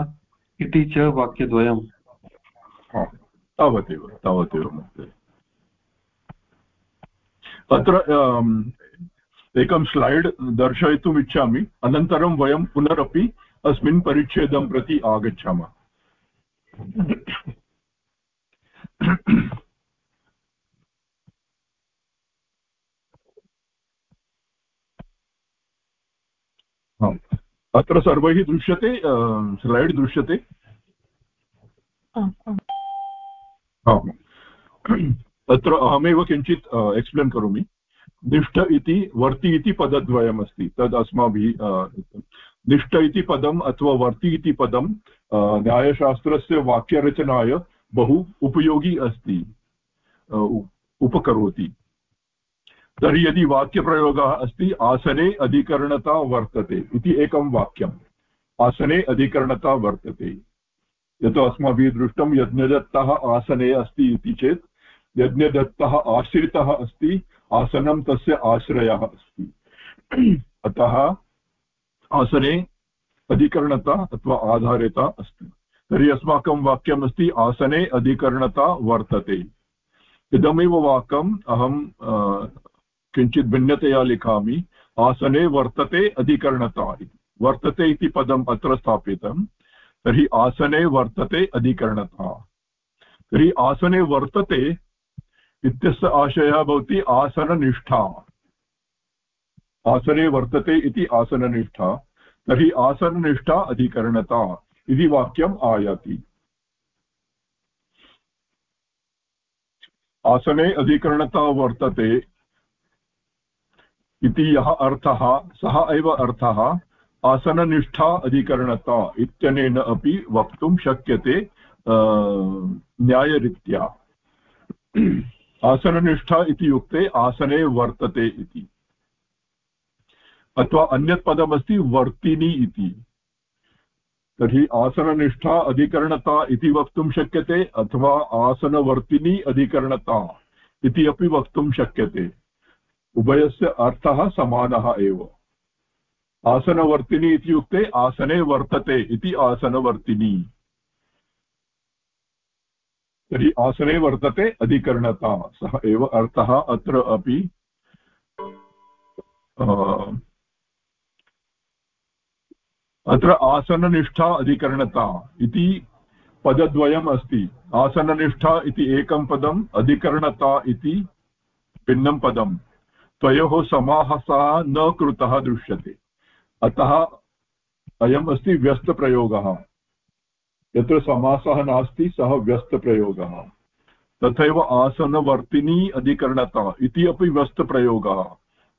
इति च वाक्यद्वयम्। तावदेव तावदेव महोदय। अत्र एकं स्लैड् दर्शयितुम् इच्छामि. अनन्तरं वयं पुनरपि अस्मिन् परिच्छेदं प्रति आगच्छामः. अत्र सर्वैः दृश्यते स्लैड् दृश्यते? अत्र अहमेव किञ्चित् एक्स्प्लेन् करोमि। निष्ठ इति, वर्ति इति पदद्वयमस्ति। तद् अस्माभिः निष्ठ इति पदम् अथवा वर्ति इति पदं न्यायशास्त्रस्य वाक्यरचनाय बहु उपयोगी अस्ति उपकरोति। तर्हि यदि वाक्यप्रयोगः अस्ति, आसने अधिकरणता वर्तते इति एकं वाक्यम्। आसने अधिकरणता वर्तते। यत् अस्माभिः दृष्टं यज्ञदत्तः आसने अस्ति इति चेत् यज्ञदत्तः आश्रितः अस्ति, आसनं तस्य आश्रयः अस्ति। अतः आसने अधिकरणता अथवा आधारिता अस्ति। तर्हि अस्माकं वाक्यम् अस्ति आसने अधिकरणता वर्तते। इदमेव वाक्यम् अहं किञ्चित् भिन्नतया लिखामि। आसने वर्तते अधिकरणता इति। वर्तते इति पदम् अत्र स्थापितं। तर्हि आसने वर्तते अधिकरणता। तर्हि आसने वर्तते इत्यस्य आशयः भवति आसननिष्ठा। आसने वर्तते इति आसननिष्ठा। तर्हि आसननिष्ठा अधिकरणता इति वाक्यम् आयाति। आसने अधिकरणता वर्तते इति यः अर्थः, सः एव अर्थः, आसननिष्ठा अधिकरणता इत्यनेन अपि वक्तुं शक्यते न्यायरीत्या। आसननिष्ठा इति युक्ते आसने वर्तते इति। अथवा अन्यत् पदमस्ति वर्तिनी इति। तर्हि आसननिष्ठा अधिकरणता इति वक्तुं शक्यते अथवा आसनवर्तिनी अधिकरणता इति अपि वक्तुं शक्यते। उभयस्य अर्थः समानः एव। आसनवर्तिनी इत्युक्ते आसने वर्तते इति आसनवर्तिनी। तर्हि आसने वर्तते अधिकरणता। सः एव अर्थः अत्र अपि। अत्र आसननिष्ठा अधिकरणता इति पदद्वयम् अस्ति। आसननिष्ठा इति एकं पदम्, अधिकरणता इति भिन्नं पदम्। तयोः समासः न कृतः दृश्यते। अतः अयम् अस्ति व्यस्तप्रयोगः। यत्र समासः नास्ति सः व्यस्तप्रयोगः। तथैव आसनवर्तिनी अधिकरणता, इति अपि व्यस्तप्रयोगः।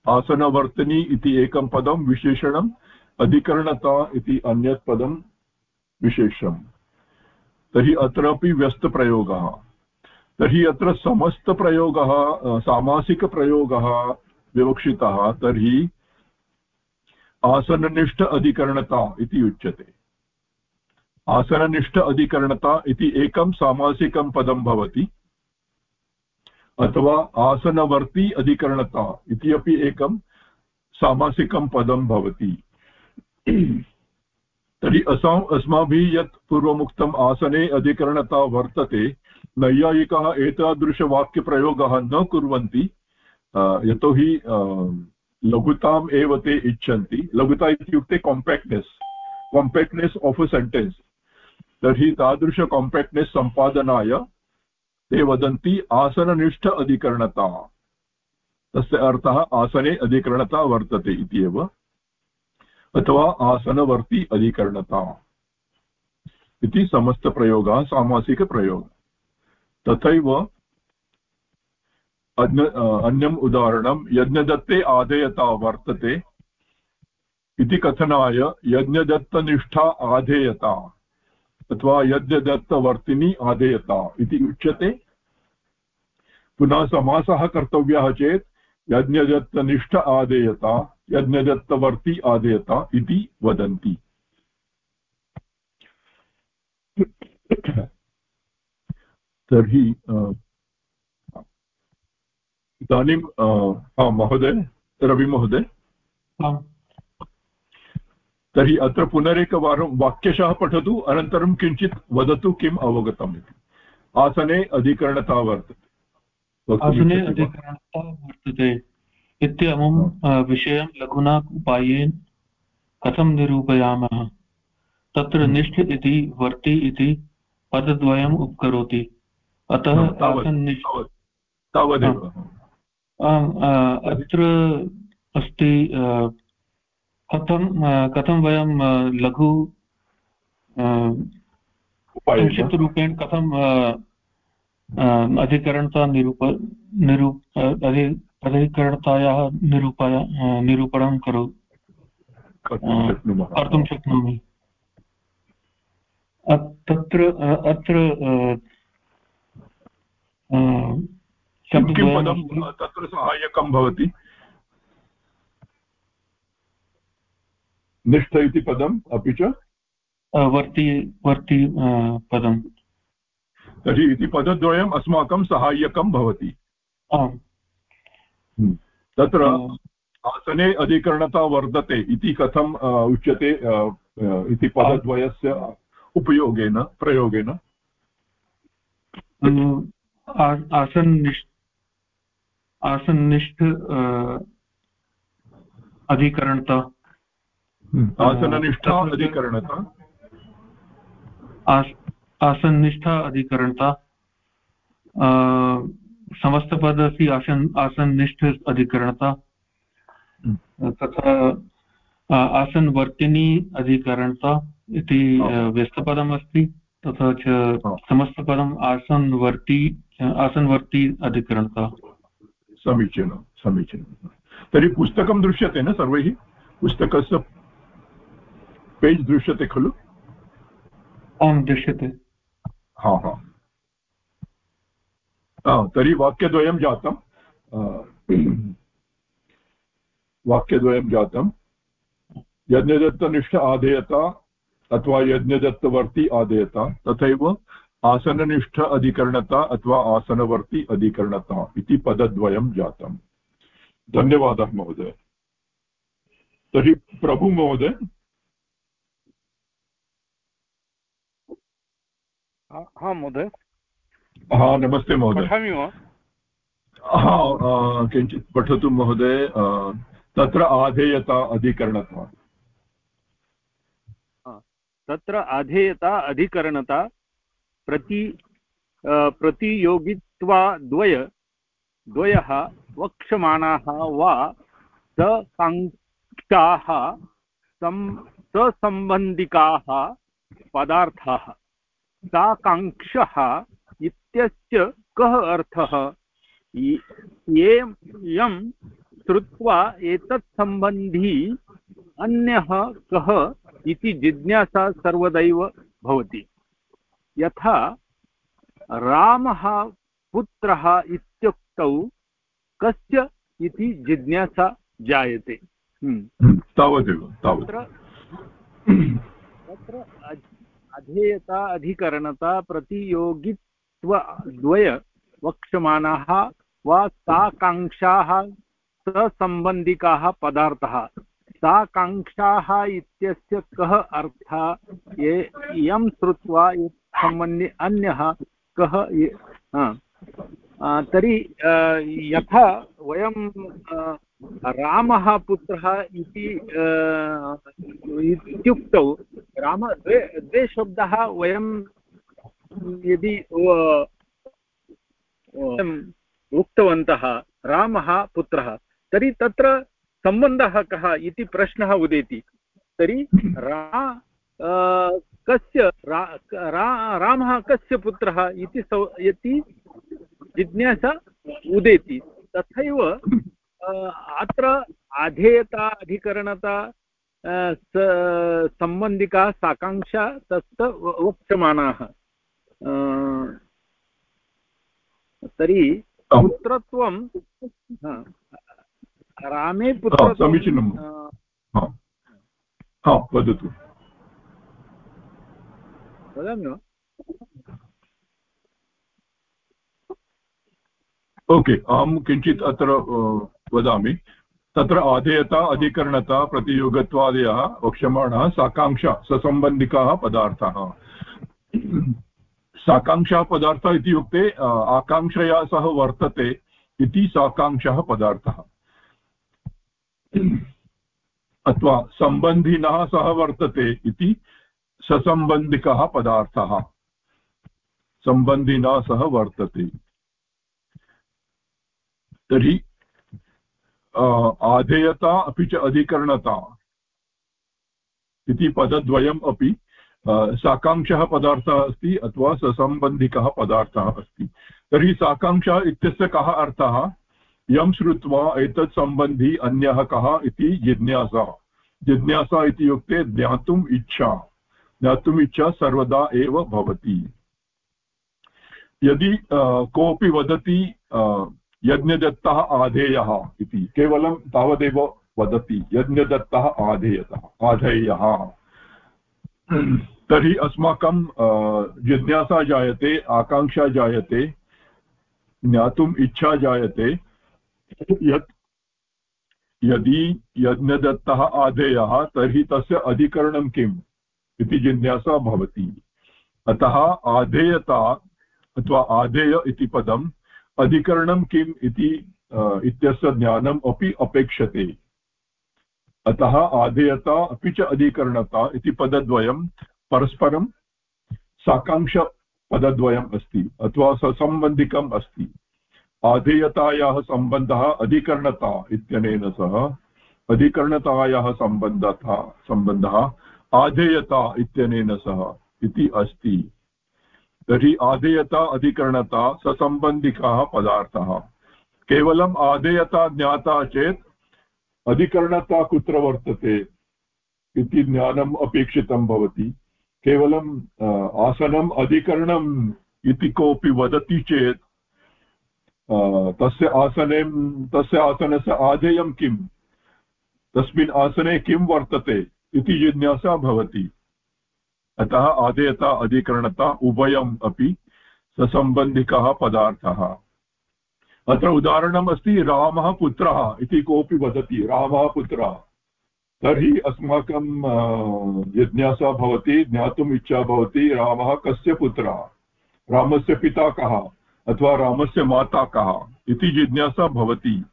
आसनवर्तिनी इति एकं पदं विशेषणम्, अधिकरणता इति अन्यत् पदं विशेषम्। तर्हि अत्रापि व्यस्तप्रयोगः। तर्हि अत्र समस्तप्रयोगः सामासिकप्रयोगः विवक्षितः। तर्हि आसननिष्ठ अधिकरणता इति उच्यते। आसननिष्ठ अधिकरणता इति एकं सामासिकं पदं भवति। अथवा आसनवर्ती अधिकरणता इति अपि एकं सामासिकं पदं भवति। तर्हि असाम् अस्माभिः यत् पूर्वमुक्तम् आसने अधिकरणता वर्तते, नैयायिकाः एतादृशवाक्यप्रयोगः न कुर्वन्ति यतोहि लघुताम् एव ते इच्छन्ति। लघुता इत्युक्ते काम्पेक्ट्नेस् काम्पेक्ट्नेस् आफ् अ सेण्टेन्स् तर्हि तादृश काम्पेक्ट्नेस् सम्पादनाय ते वदन्ति आसननिष्ठ अधिकरणता। तस्य अर्थः आसने अधिकरणता वर्तते इति एव। अथवा आसनवर्ती अधिकरणता इति समस्तप्रयोगः सामासिकप्रयोगः तथैव अन्य अन्यम् उदाहरणं, यज्ञदत्ते आधेयता वर्तते इति कथनाय यज्ञदत्तनिष्ठा आधेयता। अथवा यज्ञदत्तवर्तिनी आदेयता इति उच्यते। पुनः समासः कर्तव्यः चेत् यज्ञदत्तनिष्ठ आदेयता, यज्ञदत्तवर्ति आदेयता इति वदन्ति। तर्हि इदानीं महोदय, रविमहोदय। तर्हि अत्र पुनरेकवारं वाक्यशः पठतु अनन्तरं किञ्चित् वदतु किम् अवगतम् इति। आसने अधिकरणता वर्तते। आसने अधिकरणता वर्तते इत्यमुं विषयं लघुना उपायेन कथं निरूपयामः? तत्र हम्म। निष्ठ इति वर्ति इति पदद्वयम् उपकरोति। अतः अत्र अस्ति कथं कथं वयं लघु संक्षिप्तरूपेण कथं अधिकरणता निरूप निरूप अधिकरणतायाः निरूपय निरूपणं करो कर्तुं शक्नोमि। तत्र अत्र तत्र सहायकं भवति? निष्ठ इति पदम् अपि च? वर्ति वर्ति पदम्। तर्हि इति पदद्वयम् अस्माकं सहाय्यकं भवति। हम्म। तत्र आसने अधिकरणता वर्धते इति कथम् उच्यते इति पदद्वयस्य उपयोगेन प्रयोगेन? आसन्निष्ठ आसन्निष्ठ अधिकरणता। आसननिष्ठा अधिकरणता। आसन्निष्ठा अधिकरणता। समस्तपद अस्ति आसन् आसन्निष्ठ अधिकरणता। हम्म। तथा आसनवर्तिनी अधिकरणता इति व्यस्तपदमस्ति तथा च समस्तपदम् आसनवर्ती आसनवर्ती अधिकरणता। समीचीनं समीचीनं। तर्हि पुस्तकं दृश्यते न सर्वैः? पुस्तकस्य पेज् दृश्यते खलु? आं दृश्यते। हा हा। तर्हि वाक्यद्वयं जातं वाक्यद्वयं जातं यज्ञदत्तनिष्ठ आधेयता अथवा यज्ञदत्तवर्ति आदेयता तथैव आसननिष्ठ अधिकरणता अथवा आसनवर्ति अधिकरणता इति पदद्वयं जातम्। धन्यवादः महोदय। तर्हि प्रभु महोदय हा महोदय। हा नमस्ते महोदय। पठामि वा। हा किञ्चित् पठतु महोदय। तत्र आधेयता अधिकरणता। तत्र आधेयता अधिकरणता प्रति प्रतियोगित्वाद्वय द्वयः वक्ष्यमाणाः वा सकाङ्क्षाः ससम्बन्धिकाः पदार्थाः। साकाङ्क्षः इत्यस्य कः अर्थः? ये यं श्रुत्वा एतत् सम्बन्धी अन्यः कः इति जिज्ञासा सर्वदैव भवति। यथा रामः पुत्रः इत्युक्तौ कस्य इति जिज्ञासा जायते। तावदेव तत्र अधेयता, अधिकरणता प्रतियोगित्वद्वय वक्ष्यमाणाः वा साकाङ्क्षाः, ससम्बन्धिकाः पदार्थाः। साकाङ्क्षाः इत्यस्य कः अर्थः? ये यं श्रुत्वा सम्बन्धि अन्यः कः? तर्हि यथा वयं रामः पुत्रः इति इत्युक्तौ राम द्वे द्वे शब्दाः वयं यदि उक्तवन्तः रामः पुत्रः तर्हि तत्र सम्बन्धः कः इति प्रश्नः उदेति। तर्हि रा कस्य रा, रामः कस्य पुत्रः इति सौ इति जिज्ञासा उदेति। तथैव अत्र आधेयता अधिकरणता सम्बन्धिका साकाङ्क्षा तत् वक्ष्यमाणाः तर्हि पुत्रत्वं रामे पुत्र समीचीनं। वदतु। वदामि वा? ओके अहं किञ्चित् अत्र वदामि। तत्र आधेयता, अधिकरणता, प्रतियोगत्वादयः, वक्ष्यमाणः, साकाङ्क्षा, ससम्बन्धिकाः पदार्थाः। साकाङ्क्षापदार्थः इत्युक्ते आकाङ्क्षया सह वर्तते इति साकाङ्क्षः पदार्थः। अथवा सम्बन्धिनः सह वर्तते इति ससम्बन्धिकः पदार्थः। सम्बन्धिना सह वर्तते। तर्हि आधेयता अपि च अधिकरणता। इति पदद्वयम् अपि। साकाङ्क्षः पदार्थः अस्ति अथवा ससम्बन्धिकः पदार्थः अस्ति। तर्हि साकाङ्क्षा इत्यस्य कः अर्थः? यं श्रुत्वा एतत् सम्बन्धी अन्यः कः इति जिज्ञासा। जिज्ञासा इत्युक्ते ज्ञातुम् इच्छा। ज्ञातुम् इच्छा सर्वदा एव भवति। यदि कोऽपि वदति यज्ञदत्तः आधेयः इति। केवलं तावदेव वदति, यज्ञदत्तः आधेयतः, आधेयः। तर्हि अस्माकं जिज्ञासा जायते, आकाङ्क्षा जायते, ज्ञातुम् इच्छा जायते, यत् यदि यज्ञदत्तः आधेयः, तर्हि तस्य अधिकरणं किम् इति जिज्ञासा भवति। अतः आधेयता अथवा आधेय इति पदम् अधिकरणं किम् इति इत्यस्य ज्ञानम् अपि अपेक्षते। अतः आधेयता अपि च अधिकरणता इति पदद्वयं परस्परं साकाङ्क्षपदद्वयम् अस्ति, अथवा ससम्बन्धिकम् अस्ति। आधेयतायाः सम्बन्धः अधिकरणता इत्यनेन सह अधिकरणतायाः सम्बन्धः सम्बन्धः आधेयता इत्यनेन सह इति अस्ति। तर्हि आधेयता अधिकरणता ससम्बन्धिकाः पदार्थाः। केवलम् आधेयता ज्ञाता चेत् अधिकरणता कुत्र वर्तते इति ज्ञानम् अपेक्षितं भवति। केवलम् आसनम् अधिकरणम् इति कोऽपि वदति चेत् तस्य आसने तस्य आसनस्य आधेयं किम्? तस्मिन् आसने किं वर्तते इति जिज्ञासा भवति। अतः आदेयता अधिकरणता उभयम् अपि ससम्बन्धिकः पदार्थः। अत्र उदाहरणम् अस्ति, रामः पुत्रः इति कोऽपि वदति, रामः पुत्रः। तर्हि अस्माकं जिज्ञासा भवति, ज्ञातुम् इच्छा भवति, रामः कस्य पुत्रः? रामस्य पिता कः? अथवा रामस्य माता कः? इति जिज्ञासा भवति।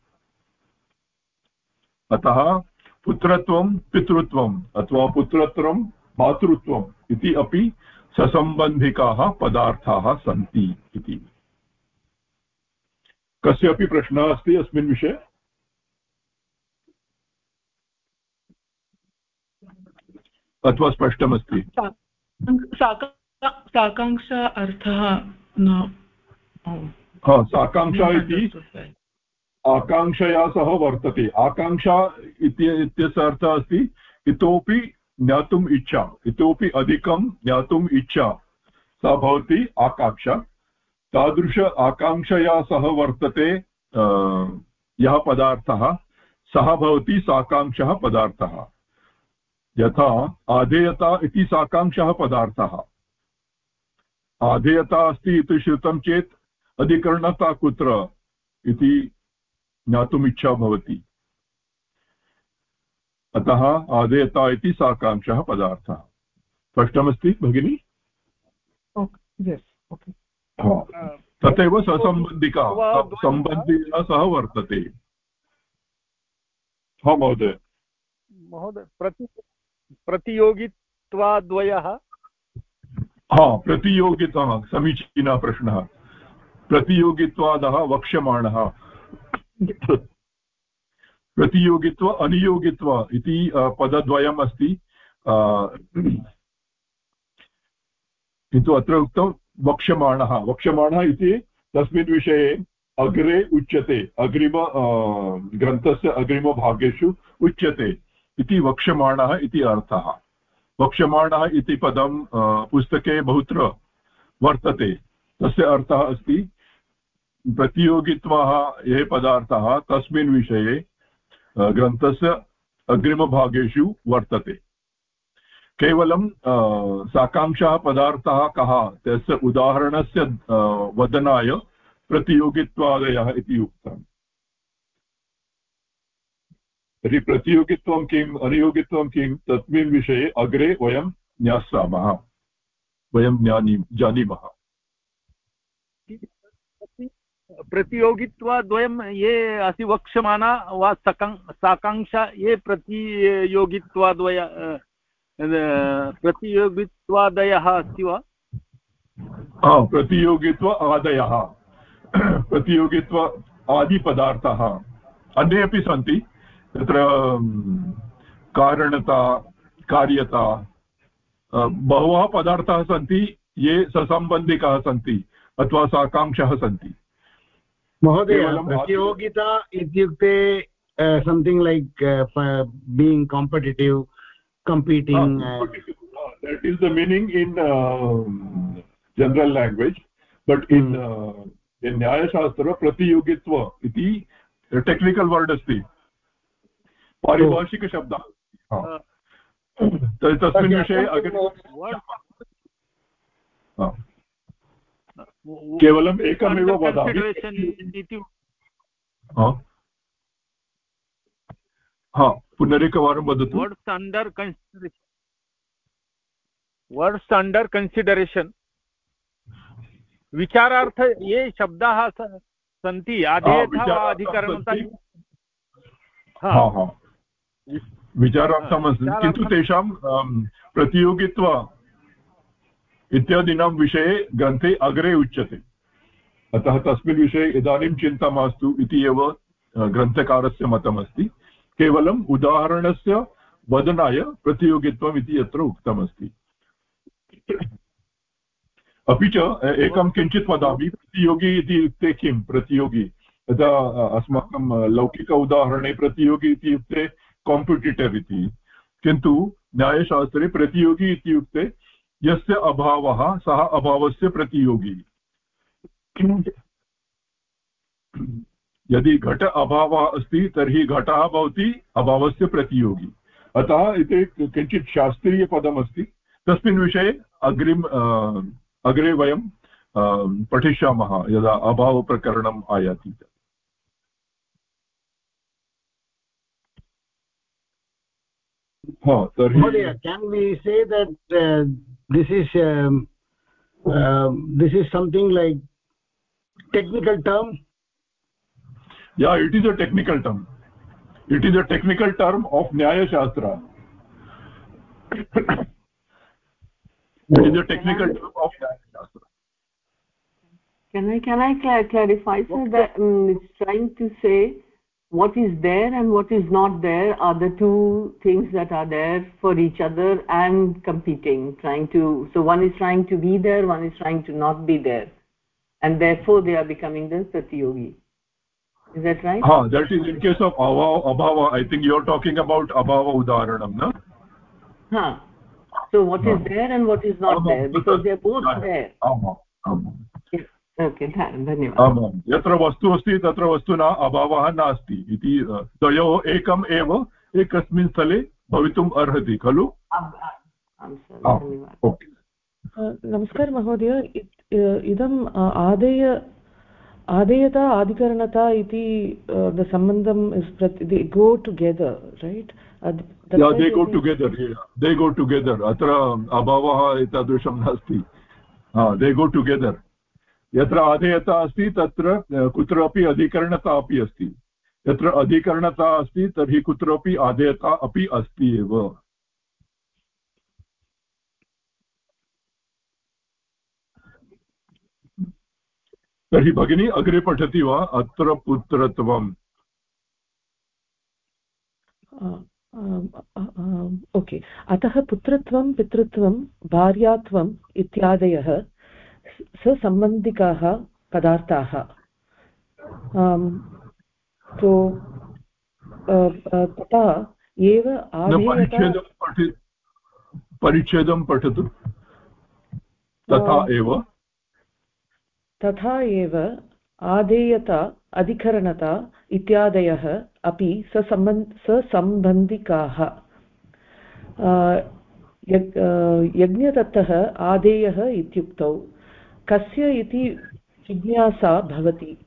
अतः पुत्रत्वं पितृत्वम्, अथवा पुत्रत्वं मातृत्वम् इति अपि ससम्बन्धिकाः पदार्थाः सन्ति इति। कस्यापि प्रश्नः अस्ति अस्मिन् विषये? अथवा स्पष्टमस्ति? साकाङ्क्षा अर्थः न हा साकाङ्क्षा इति आकाङ्क्षया सह वर्तते। आकाङ्क्षा इत्यस्य अर्थः अस्ति इतोपि ज्ञातुम् इच्छा। इतोपि अधिकं ज्ञातुम् इच्छा। सा भवति आकाङ्क्षा। तादृश आकाङ्क्षया सह वर्तते यः पदार्थः, सः भवति साकाङ्क्षः पदार्थः। यथा आधेयता इति साकाङ्क्षः पदार्थः। आधेयता अस्ति इति श्रुतं चेत् अधिकरणता कुत्र इति ज्ञातुम् इच्छा भवति। अतः आदेयता इति साकाङ्क्षः पदार्थः। स्पष्टमस्ति भगिनि? तथैव ससम्बन्धिका सम्बन्धिना सह वर्तते। हा महोदय। महोदय प्रति प्रतियोगित्वाद्वयः? हा प्रतियोगिता समीचीनः प्रश्नः। प्रतियोगित्वादः वक्ष्यमाणः। प्रतियोगित्व, अनियोगित्व इति पदद्वयम् अस्ति। किन्तु अत्र उक्तं वक्ष्यमाणः। वक्ष्यमाणः इति तस्मिन् विषये अग्रे उच्यते। अग्रिम ग्रन्थस्य अग्रिमभागेषु उच्यते इति वक्ष्यमाणः इति अर्थः। वक्ष्यमाणः इति पदं पुस्तके बहुत्र वर्तते। तस्य अर्थः अस्ति, प्रतियोगित्वः ये पदार्थः तस्मिन् विषये ग्रन्थस्य अग्रिमभागेषु वर्तते। केवलं साकाङ्क्षः पदार्थः कः, तस्य उदाहरणस्य वदनाय प्रतियोगित्वादयः इति उक्तम्। तर्हि प्रतियोगित्वं किम् अनियोगित्वं किं, तस्मिन् विषये अग्रे वयं ज्ञास्यामः। वयं ज्ञानी, जानीमः। प्रतियोगित्वाद्वयं ये असि वक्ष्यमाणा वा सकाङ् साकाङ्क्षा ये प्रतियोगित्वाद्वय प्रतियोगित्वादयः अस्ति वा? प्रतियोगित्व आदयः प्रतियोगित्व आदिपदार्थः अन्ये अपि सन्ति, तत्र कारणता, कार्यता बहवः पदार्थाः सन्ति, ये ससम्बन्धिकाः सन्ति, अथवा साकाङ्क्षाः सन्ति। महोदय प्रतियोगिता इत्युक्ते something like being competitive competing that is the meaning in general language but in Nyayashastra प्रतियोगित्व इति टेक्निकल् वर्ड् अस्ति पारिभाषिकशब्दः तस्मिन् विषये केवलम् एकमेव वदामि। हा। पुनरेकवारं वदतु। Words under consideration words under consideration विचारार्थ ये शब्दाः सन्ति। अधिकरणता विचारार्थमस्ति किन्तु तेषां प्रतियोगित्व इत्यादीनां विषये ग्रन्थे अग्रे उच्यते। अतः तस्मिन् विषये इदानीं चिन्ता मास्तु इति एव ग्रन्थकारस्य मतमस्ति। केवलम् उदाहरणस्य वदनाय प्रतियोगित्वम् इति अत्र उक्तमस्ति। अपि च एकं किञ्चित् वदामि, प्रतियोगी इति उक्ते किं? प्रतियोगी। यदा अस्माकं लौकिक उदाहरणे प्रतियोगी इत्युक्ते काम्पिटिटर् इति। किन्तु न्यायशास्त्रे प्रतियोगी इत्युक्ते यस्य अभावः सः अभावस्य प्रतियोगी। यदि घट अभावः अस्ति तर्हि घटः भवति अभावस्य प्रतियोगी। अतः इति किञ्चित् शास्त्रीयपदमस्ति। तस्मिन् विषये अग्रिम अग्रे वयं पठिष्यामः यदा अभावप्रकरणम् आयाति Mhodaya, can we say that this is um, uh, this is something like technical term? Yeah, it is a technical term. It is a technical term of Nyaya Shastra. *coughs* it is a technical term of Nyaya Shastra. Can I can I cl clarify, sir? That um, it's trying to say what is there and what is not there are the two things that are there for each other and competing trying to so one is trying to be there one is trying to not be there. And therefore they are becoming the pratyogi is that right? Ha that is in case of abhava abhava i think you are talking about abhava udaharanam na? Ha so what is there and what is not there? Because they are both there okay धन्यवादः. आमां यत्र वस्तु अस्ति तत्र वस्तुना अभावः नास्ति इति द्वयोः एकम् एव एकस्मिन् स्थले भवितुम् अर्हति खलु? नमस्कार महोदय इदम् आदेय आदेयता आधिकरणता इति the सम्बन्धम् is go together right they go together they go together अत्र अभावः एतादृशं नास्ति. दे गो टुगेदर् यत्र अधेयता अस्ति, तत्र कुत्रापि अधिकरणता अपि अस्ति। यत्र अधिकरणता अस्ति, तर्हि कुत्रापि आधेयता अपि अस्ति एव। तर्हि भगिनी, अग्रे पठति वा? अत्र पुत्रत्वम्। ओके। अतः पुत्रत्वं, पितृत्वं, भार्यात्वम् इत्यादयः ससम्बन्धिकाः पदार्थाः। तो तथा एव परिच्छेदं पठतु। तथा एव। तथा एव आधेयता अधिकरणता इत्यादयः अपि ससम्बन् ससम्बन्धिकाः। यज्ञदत्तः आदेयः इत्युक्तौ। कस्य इति जिज्ञासा भवति।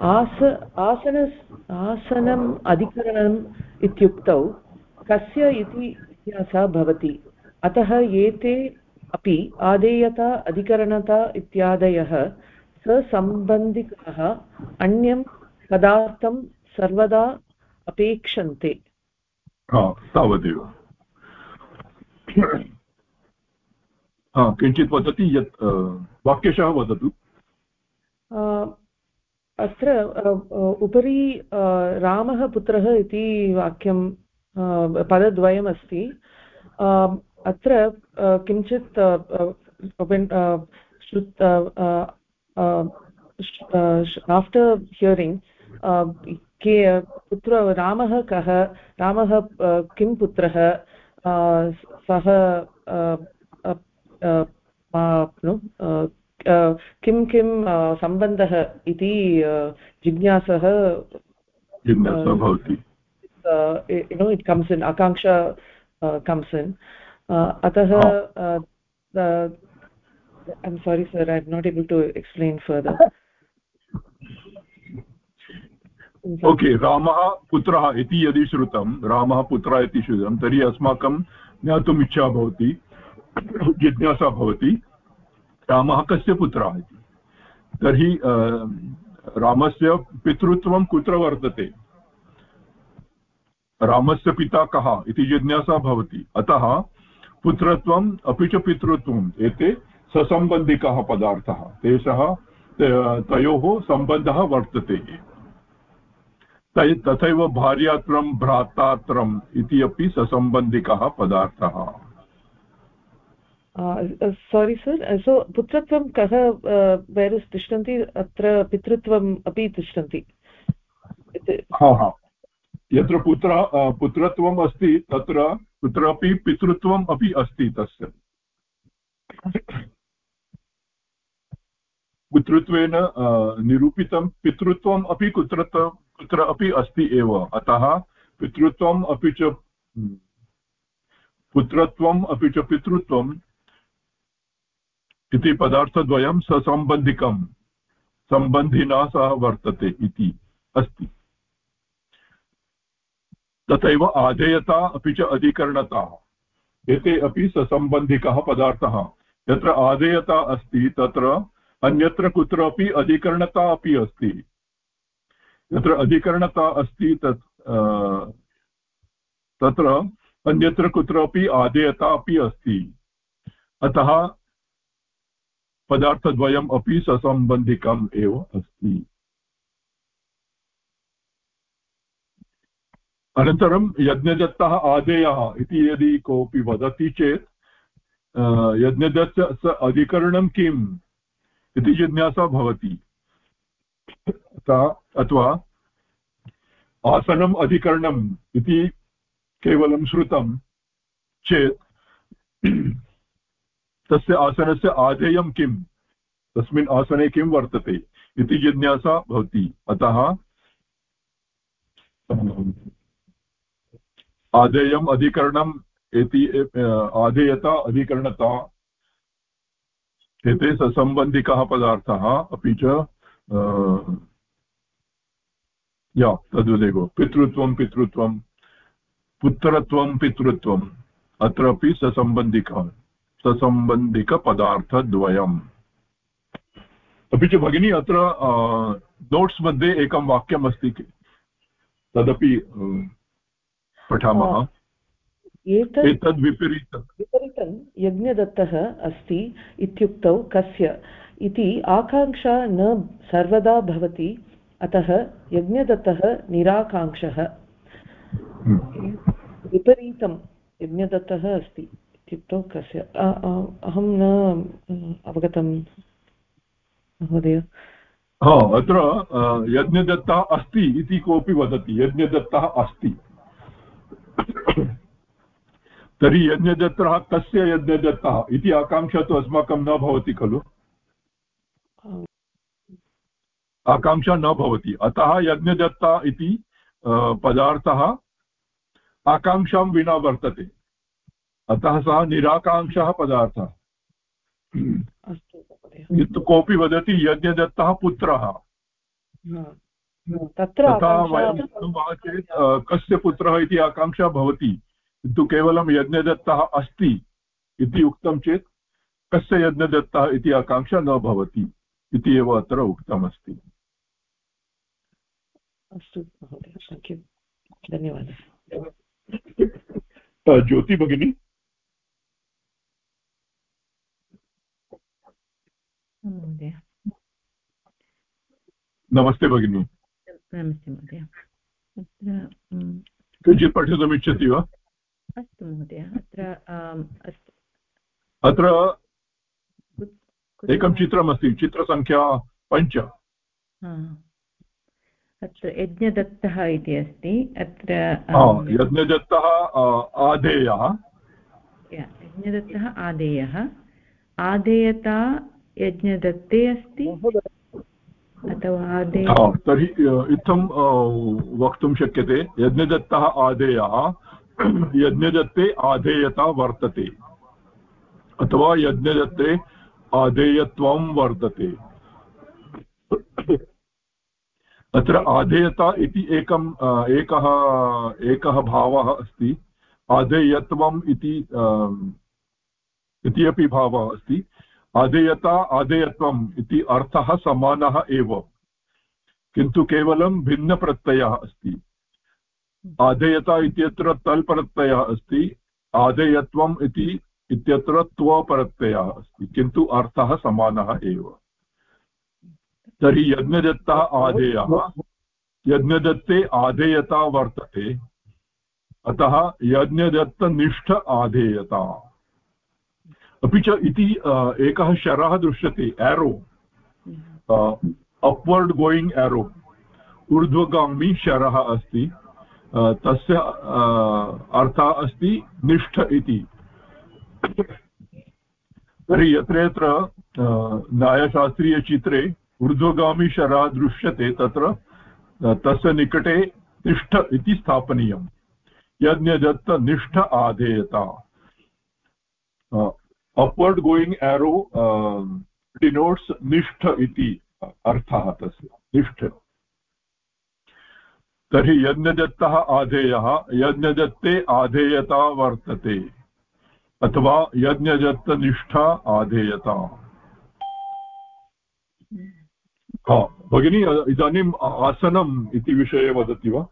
आस, आसन, आसनम् अधिकरणम् इत्युक्तौ कस्य इति जिज्ञासा भवति। अतः एते अपि आदेयता, अधिकरणता इत्यादयः ससम्बन्धिकाः अन्यं पदार्थं सर्वदा अपेक्षन्ते। तावदेव। किञ्चित् वदति यत् वाक्यशः वदतु। अत्र उपरि रामः पुत्रः इति वाक्यं पदद्वयमस्ति अत्र किञ्चित् आफ्टर् हियरिङ्ग् के, पुत्र, रामः कः, रामः किं पुत्रः सः किं किं सम्बन्धः इति जिज्ञासः कम्सन् आकाङ्क्षा कम्सन् अतः I am sir I not able to explain further okay रामः पुत्रः इति यदि श्रुतं रामः पुत्रः इति श्रुतं तर्हि अस्माकं ज्ञातुम् इच्छा भवति जिज्ञासा भवति। रामः कस्य पुत्रः इति। तर्हि रामस्य पितृत्वं कुत्र वर्तते? रामस्य पिता कः इति जिज्ञासा भवति। अतः पुत्रत्वम् अपि च पितृत्वम्, एते ससम्बन्धिकाः पदार्थाः। तेषः तयोः सम्बन्धः वर्तते। तथैव भार्यात्रं, भ्रातात्रम् इति अपि ससम्बन्धिकः पदार्थः। सोरि सर् सो पुत्रत्वं कः वेर् तिष्ठन्ति अत्र पितृत्वम् अपि तिष्ठन्ति यत्र पुत्र पुत्रत्वम् अस्ति तत्र कुत्रापि पितृत्वम् अपि अस्ति तस्य पुत्रत्वेन निरूपितं पितृत्वम् अपि कुत्र कुत्र अपि अस्ति एव अतः पितृत्वम् अपि च पुत्रत्वम् अपि च पितृत्वम् इति पदार्थद्वयं ससम्बन्धिकं सम्बन्धिना सह वर्तते इति अस्ति। तथैव आधेयता अपि च अधिकरणता। एते अपि ससम्बन्धिकः पदार्थः। यत्र आधेयता अस्ति, तत्र अन्यत्र कुत्रापि अधिकरणता अपि अस्ति। यत्र अधिकरणता अस्ति, तत् तत्र अन्यत्र कुत्रापि आदेयता अपि अस्ति। अतः पदार्थद्वयम् अपि ससम्बन्धिकम् एव अस्ति। अनन्तरं यज्ञदत्तः आदेयः इति यदि कोऽपि वदति चेत् यज्ञदत्तस्य अधिकरणं किम् इति जिज्ञासा भवति। अथवा आसनम् अधिकरणम् इति केवलं श्रुतं चेत् तस्य आसनस्य आधेयं किम्? तस्मिन् आसने किं वर्तते? इति जिज्ञासा भवति। अतः आधेयम् अधिकरणम् इति आधेयता, अधिकरणता एते सम्बन्धिकः पदार्थः अपि च या, तद्वदेव। पितृत्वं पितृत्वं, पुत्रत्वं, पितृत्वम् अत्रापि ससम्बन्धिकः ससम्बन्धिकपदार्थद्वयम् अपि च भगिनी अत्र नोट्स् मध्ये एकं वाक्यम् अस्ति तदपि पठामः। एतद् विपरीतं विपरीतं यज्ञदत्तः अस्ति इत्युक्तौ कस्य। इति आकाङ्क्षा न सर्वदा भवति अतः यज्ञदत्तः निराकाङ्क्षः। हम्म। विपरीतं यज्ञदत्तः अस्ति। इत्युक्तौ कस्य अहं न अवगतं महोदय। हा, अत्र यज्ञदत्तः अस्ति इति कोऽपि वदति, यज्ञदत्तः अस्ति। तर्हि यज्ञदत्तः कस्य यज्ञदत्तः इति आकाङ्क्षा तु अस्माकं न भवति खलु। आकाङ्क्षा न भवति। अतः यज्ञदत्ता इति पदार्थः आकाङ्क्षां विना वर्तते। अतः सः निराकाङ्क्षः पदार्थः। कोऽपि वदति यज्ञदत्तः पुत्रः। तथा वयं चेत् कस्य पुत्रः इति आकाङ्क्षा भवति। किन्तु केवलं यज्ञदत्तः अस्ति इति उक्तं चेत् कस्य यज्ञदत्तः इति आकाङ्क्षा न भवति इति एव अत्र उक्तमस्ति। अस्तु महोदय धन्यवादः। ज्योति भगिनी? महोदय। नमस्ते भगिनी। नमस्ते महोदय। अत्र किञ्चित् पठितुमिच्छति वा? अस्तु महोदय। अत्र अत्र एकं चित्रमस्ति चित्रसङ्ख्या पञ्च। अत्र यज्ञदत्तः इति अस्ति। अत्र यज्ञदत्तः आदेयः। यज्ञदत्तः आदेयः। आदेयता यज्ञदत्ते अस्ति। अथवा आदेय तर्हि इत्थं वक्तुं शक्यते यज्ञदत्तः आदेयः *clears throat* यज्ञदत्ते आधेयता वर्तते। अथवा यज्ञदत्ते आधेयत्वं वर्तते। *clears throat* अत्र आधेयता इति एकम् एकः एकः भावः अस्ति। आधेयत्वम् इति इति अपि भावः अस्ति। आधेयता आधेयत्वम् इति अर्थः समानः एव। किन्तु केवलं भिन्नप्रत्ययः अस्ति। आधेयता इत्यत्र तल् प्रत्ययः अस्ति आधेयत्वम् इति इत्यत्र त्वप्रत्ययः अस्ति। किन्तु अर्थः समानः एव। तर्हि यज्ञदत्तः आदेयः। यज्ञदत्ते आधेयता वर्तते। अतः यज्ञदत्तनिष्ठ आधेयता अपि च इति एकः शरः दृश्यते एरो अप्वर्ड् गोयिङ्ग् एरो ऊर्ध्वगामी शरः अस्ति तस्य अर्थः अस्ति निष्ठ इति। तर्हि यत्र यत्र न्यायशास्त्रीयचित्रे ऊर्ध्वगामी शरः दृश्यते तत्र तस्य निकटे तिष्ठ इति स्थापनीयं यज्ञदत्तनिष्ठ आधेयता। अप्वर्ड् गोयिङ्ग् एरो डिनोट्स् निष्ठ इति अर्थः तस्य निष्ठ तर्हि यज्ञदत्तः आधेयः, यज्ञदत्ते आधेयता वर्तते, अथवा यज्ञदत्तनिष्ठा आधेयता। भगिनी, इदानीम् आसनम् इति विषये वदति वा?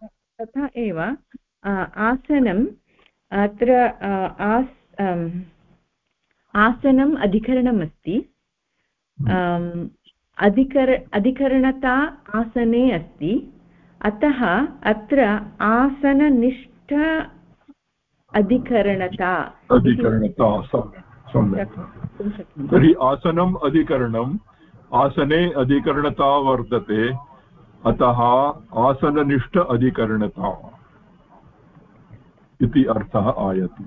तथा एव आसनम् अत्र आस् आसनम् अधिकरणम् अस्ति अधिकर अधिकरणता आसने अस्ति। अतः अत्र आसननिष्ठ अधिकरणता अधिकरणता तर्हि आसनम् अधिकरणम् आसने अधिकरणता वर्तते अतः आसननिष्ठ अधिकरणता इति अर्थः आयति।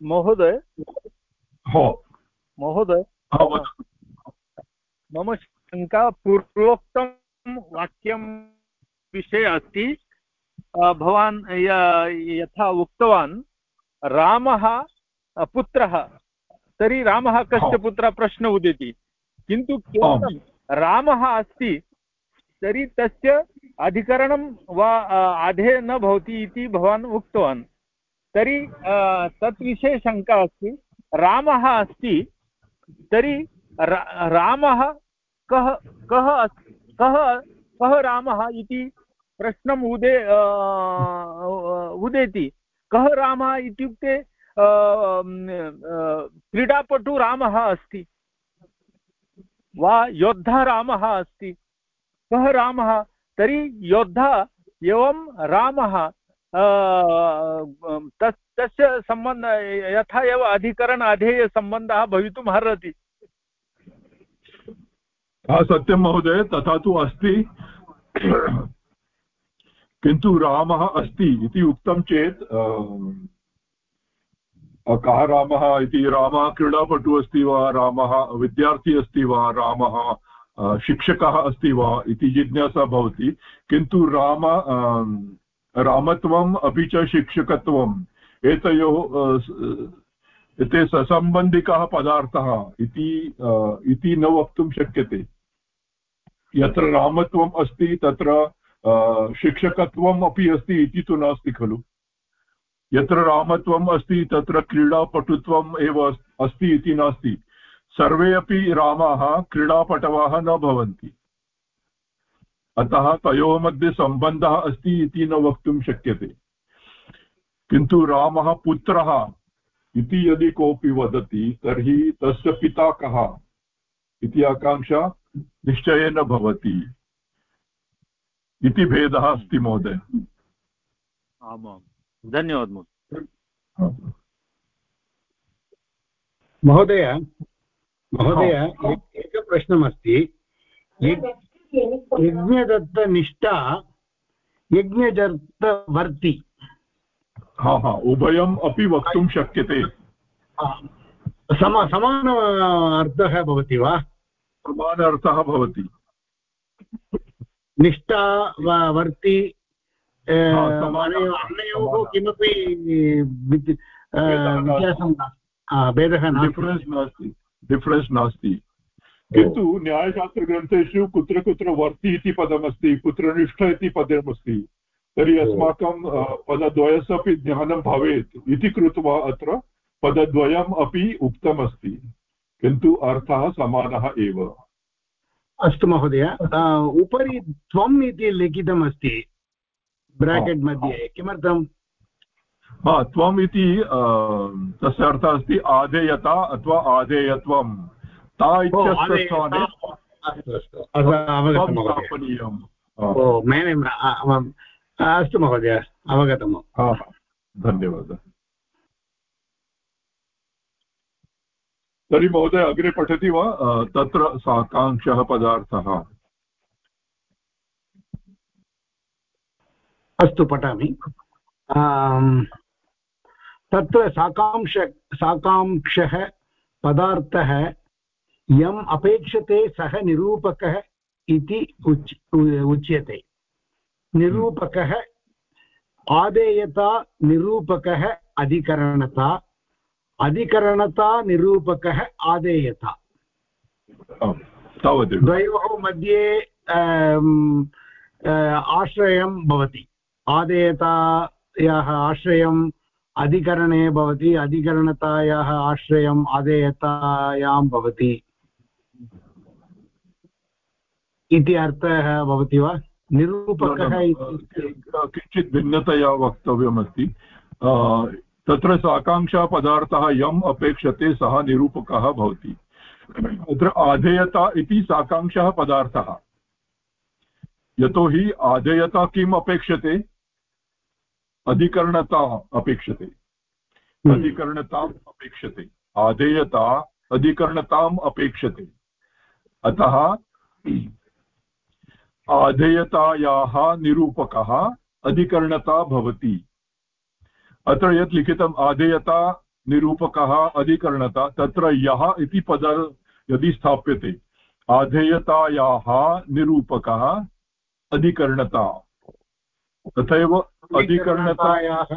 महोदय हो। महोदय। मम शङ्का पूर्वोक्तं वाक्यं विषये अस्ति। भवान् यथा उक्तवान् रामः पुत्रः। तर्हि रामः कस्य पुत्रः? प्रश्न उदेति। किन्तु केवलं रामः अस्ति तर्हि तस्य अधिकरणं वा आधे न भवति इति भवान् उक्तवान्। तर्हि तत् विषये शङ्का अस्ति। रामः अस्ति, तर्हि रामः कः कः कः कः रामः इति प्रश्नम् उदे उदेति। कः रामः इत्युक्ते क्रीडापटु रामः अस्ति वा योद्धा रामः अस्ति। कः रामः? तर्हि योद्धा एवं रामः। तस्य सम्बन्ध यथा एव अधिकरण अधेयसम्बन्धः भवितुम् अर्हति। सत्यं महोदय तथा तु अस्ति। किन्तु रामः अस्ति इति उक्तं चेत् कः रामः इति? रामः क्रीडापटुः अस्ति वा? रामः विद्यार्थी अस्ति वा? रामः शिक्षकः अस्ति वा? इति जिज्ञासा भवति। किन्तु राम रामत्वम् अपि च शिक्षकत्वम्। एतयोः एते ससम्बन्धिकाः पदार्थाः इति न वक्तुं शक्यते। यत्र रामत्वम् अस्ति, तत्र शिक्षकत्वम् अपि अस्ति इति तु नास्ति खलु। यत्र रामत्वम् अस्ति, तत्र क्रीडापटुत्वम् एव अस्ति इति नास्ति। सर्वे अपि रामाः क्रीडापटवाः न भवन्ति। अतः तयोः मध्ये सम्बन्धः अस्ति इति न वक्तुं शक्यते। किन्तु रामः पुत्रः इति यदि कोऽपि वदति तर्हि तस्य पिता कः इति आकाङ्क्षा निश्चयेन भवति इति भेदः अस्ति महोदय। आमां। धन्यवादः महोदय। महोदय एकः प्रश्नमस्ति। यज्ञदत्तनिष्ठा यज्ञदत्तवर्ति। हा हा उभयम् अपि वक्तुं शक्यते। सम समान अर्थः भवति वा? समानार्थः भवति। निष्ठा वा वर्ति अन्ययोः किमपि व्यत्यासं भेदः डिफ्रेन्स् नास्ति। डिफ्रेन्स् नास्ति। किन्तु न्यायशास्त्रग्रन्थेषु कुत्र कुत्र वर्ति इति पदमस्ति कुत्र निष्ठ इति पदमस्ति तर्हि अस्माकं पदद्वयस्य अपि ज्ञानं भवेत् इति कृत्वा अत्र पदद्वयम् अपि उक्तमस्ति किन्तु अर्थः समानः एव। अस्तु महोदय उपरि त्वम् इति लिखितमस्ति ब्राकेट् मध्ये किमर्थम्? त्वम् इति तस्य अर्थः अस्ति आधेयता अथवा आधेयत्वं ता अस्तु महोदय अवगतं धन्यवादः तर्हि महोदय अग्रे पठति वा तत्र साकाङ्क्षः पदार्थः अस्तु पठामि तत्र साकांक्ष साकाङ्क्षः पदार्थः यम् अपेक्षते सः निरूपकः इति उच् उच्यते। निरूपकः आदेयता निरूपकः अधिकरणता अधिकरणता निरूपकः आदेयता। द्वयोः मध्ये आश्रयं भवति। आदेयतायाः आश्रयम् अधिकरणे भवति अधिकरणतायाः आश्रयम् आदेयतायां भवति। इति अर्थः भवति वा? निरूपकः किञ्चित् भिन्नतया वक्तव्यमस्ति। तत्र साकाङ्क्षापदार्थः यम् अपेक्षते सः निरूपकः भवति। अत्र आधेयता इति साकाङ्क्षः पदार्थः। यतोहि आधेयता किम् अपेक्षते? अधिकरणता अपेक्षते। हम्म। अधिकरणताम् अपेक्षते। आधेयता अधिकरणताम् अपेक्षते। अतः आधेयतायाः निरूपकः अधिकरणता भवति। अत्र यत् लिखितम् आधेयता निरूपकः अधिकरणता तत्र यः इति पद यदि स्थाप्यते आधेयतायाः निरूपकः अधिकरणता। तथैव अधिकरणतायाः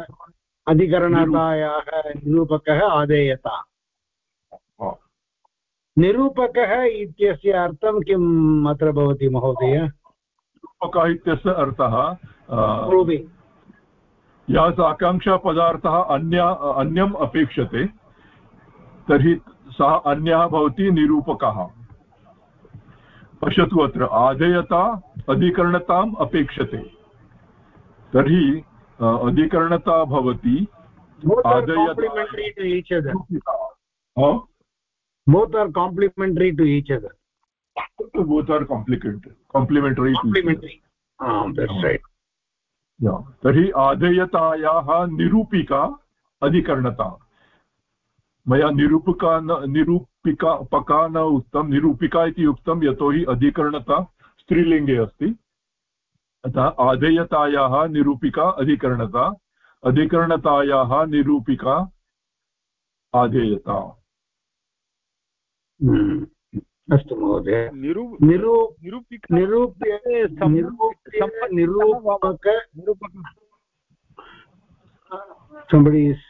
अधिकरणतायाः निरूपकः आदेयता निरूपकः इत्यस्य अर्थं किम् अत्र भवति महोदय? निरूपकः इत्यस्य अर्थः यः साकाङ्क्षापदार्थः अन्य अन्यम् अपेक्षते तर्हि सः अन्यः भवति निरूपकः। पश्यतु अत्र आदेयता अधिकरणताम् अपेक्षते। तर्हि अधिकरणता भवति both are complementary to each other huh? Both are complementary complicated complementary complementary. Ah that's right. तर्हि आधेयतायाः निरूपिका अधिकरणता। मया निरूपका न निरूपिका पका न उक्तं निरूपिका इति उक्तं यतोहि अधिकरणता स्त्रीलिङ्गे अस्ति। अतः आधेयतायाः निरूपिका अधिकरणता अधिकरणतायाः निरूपिका आधेयता। हम्म। अस्तु महोदय। निरूप्य निरूपक somebody is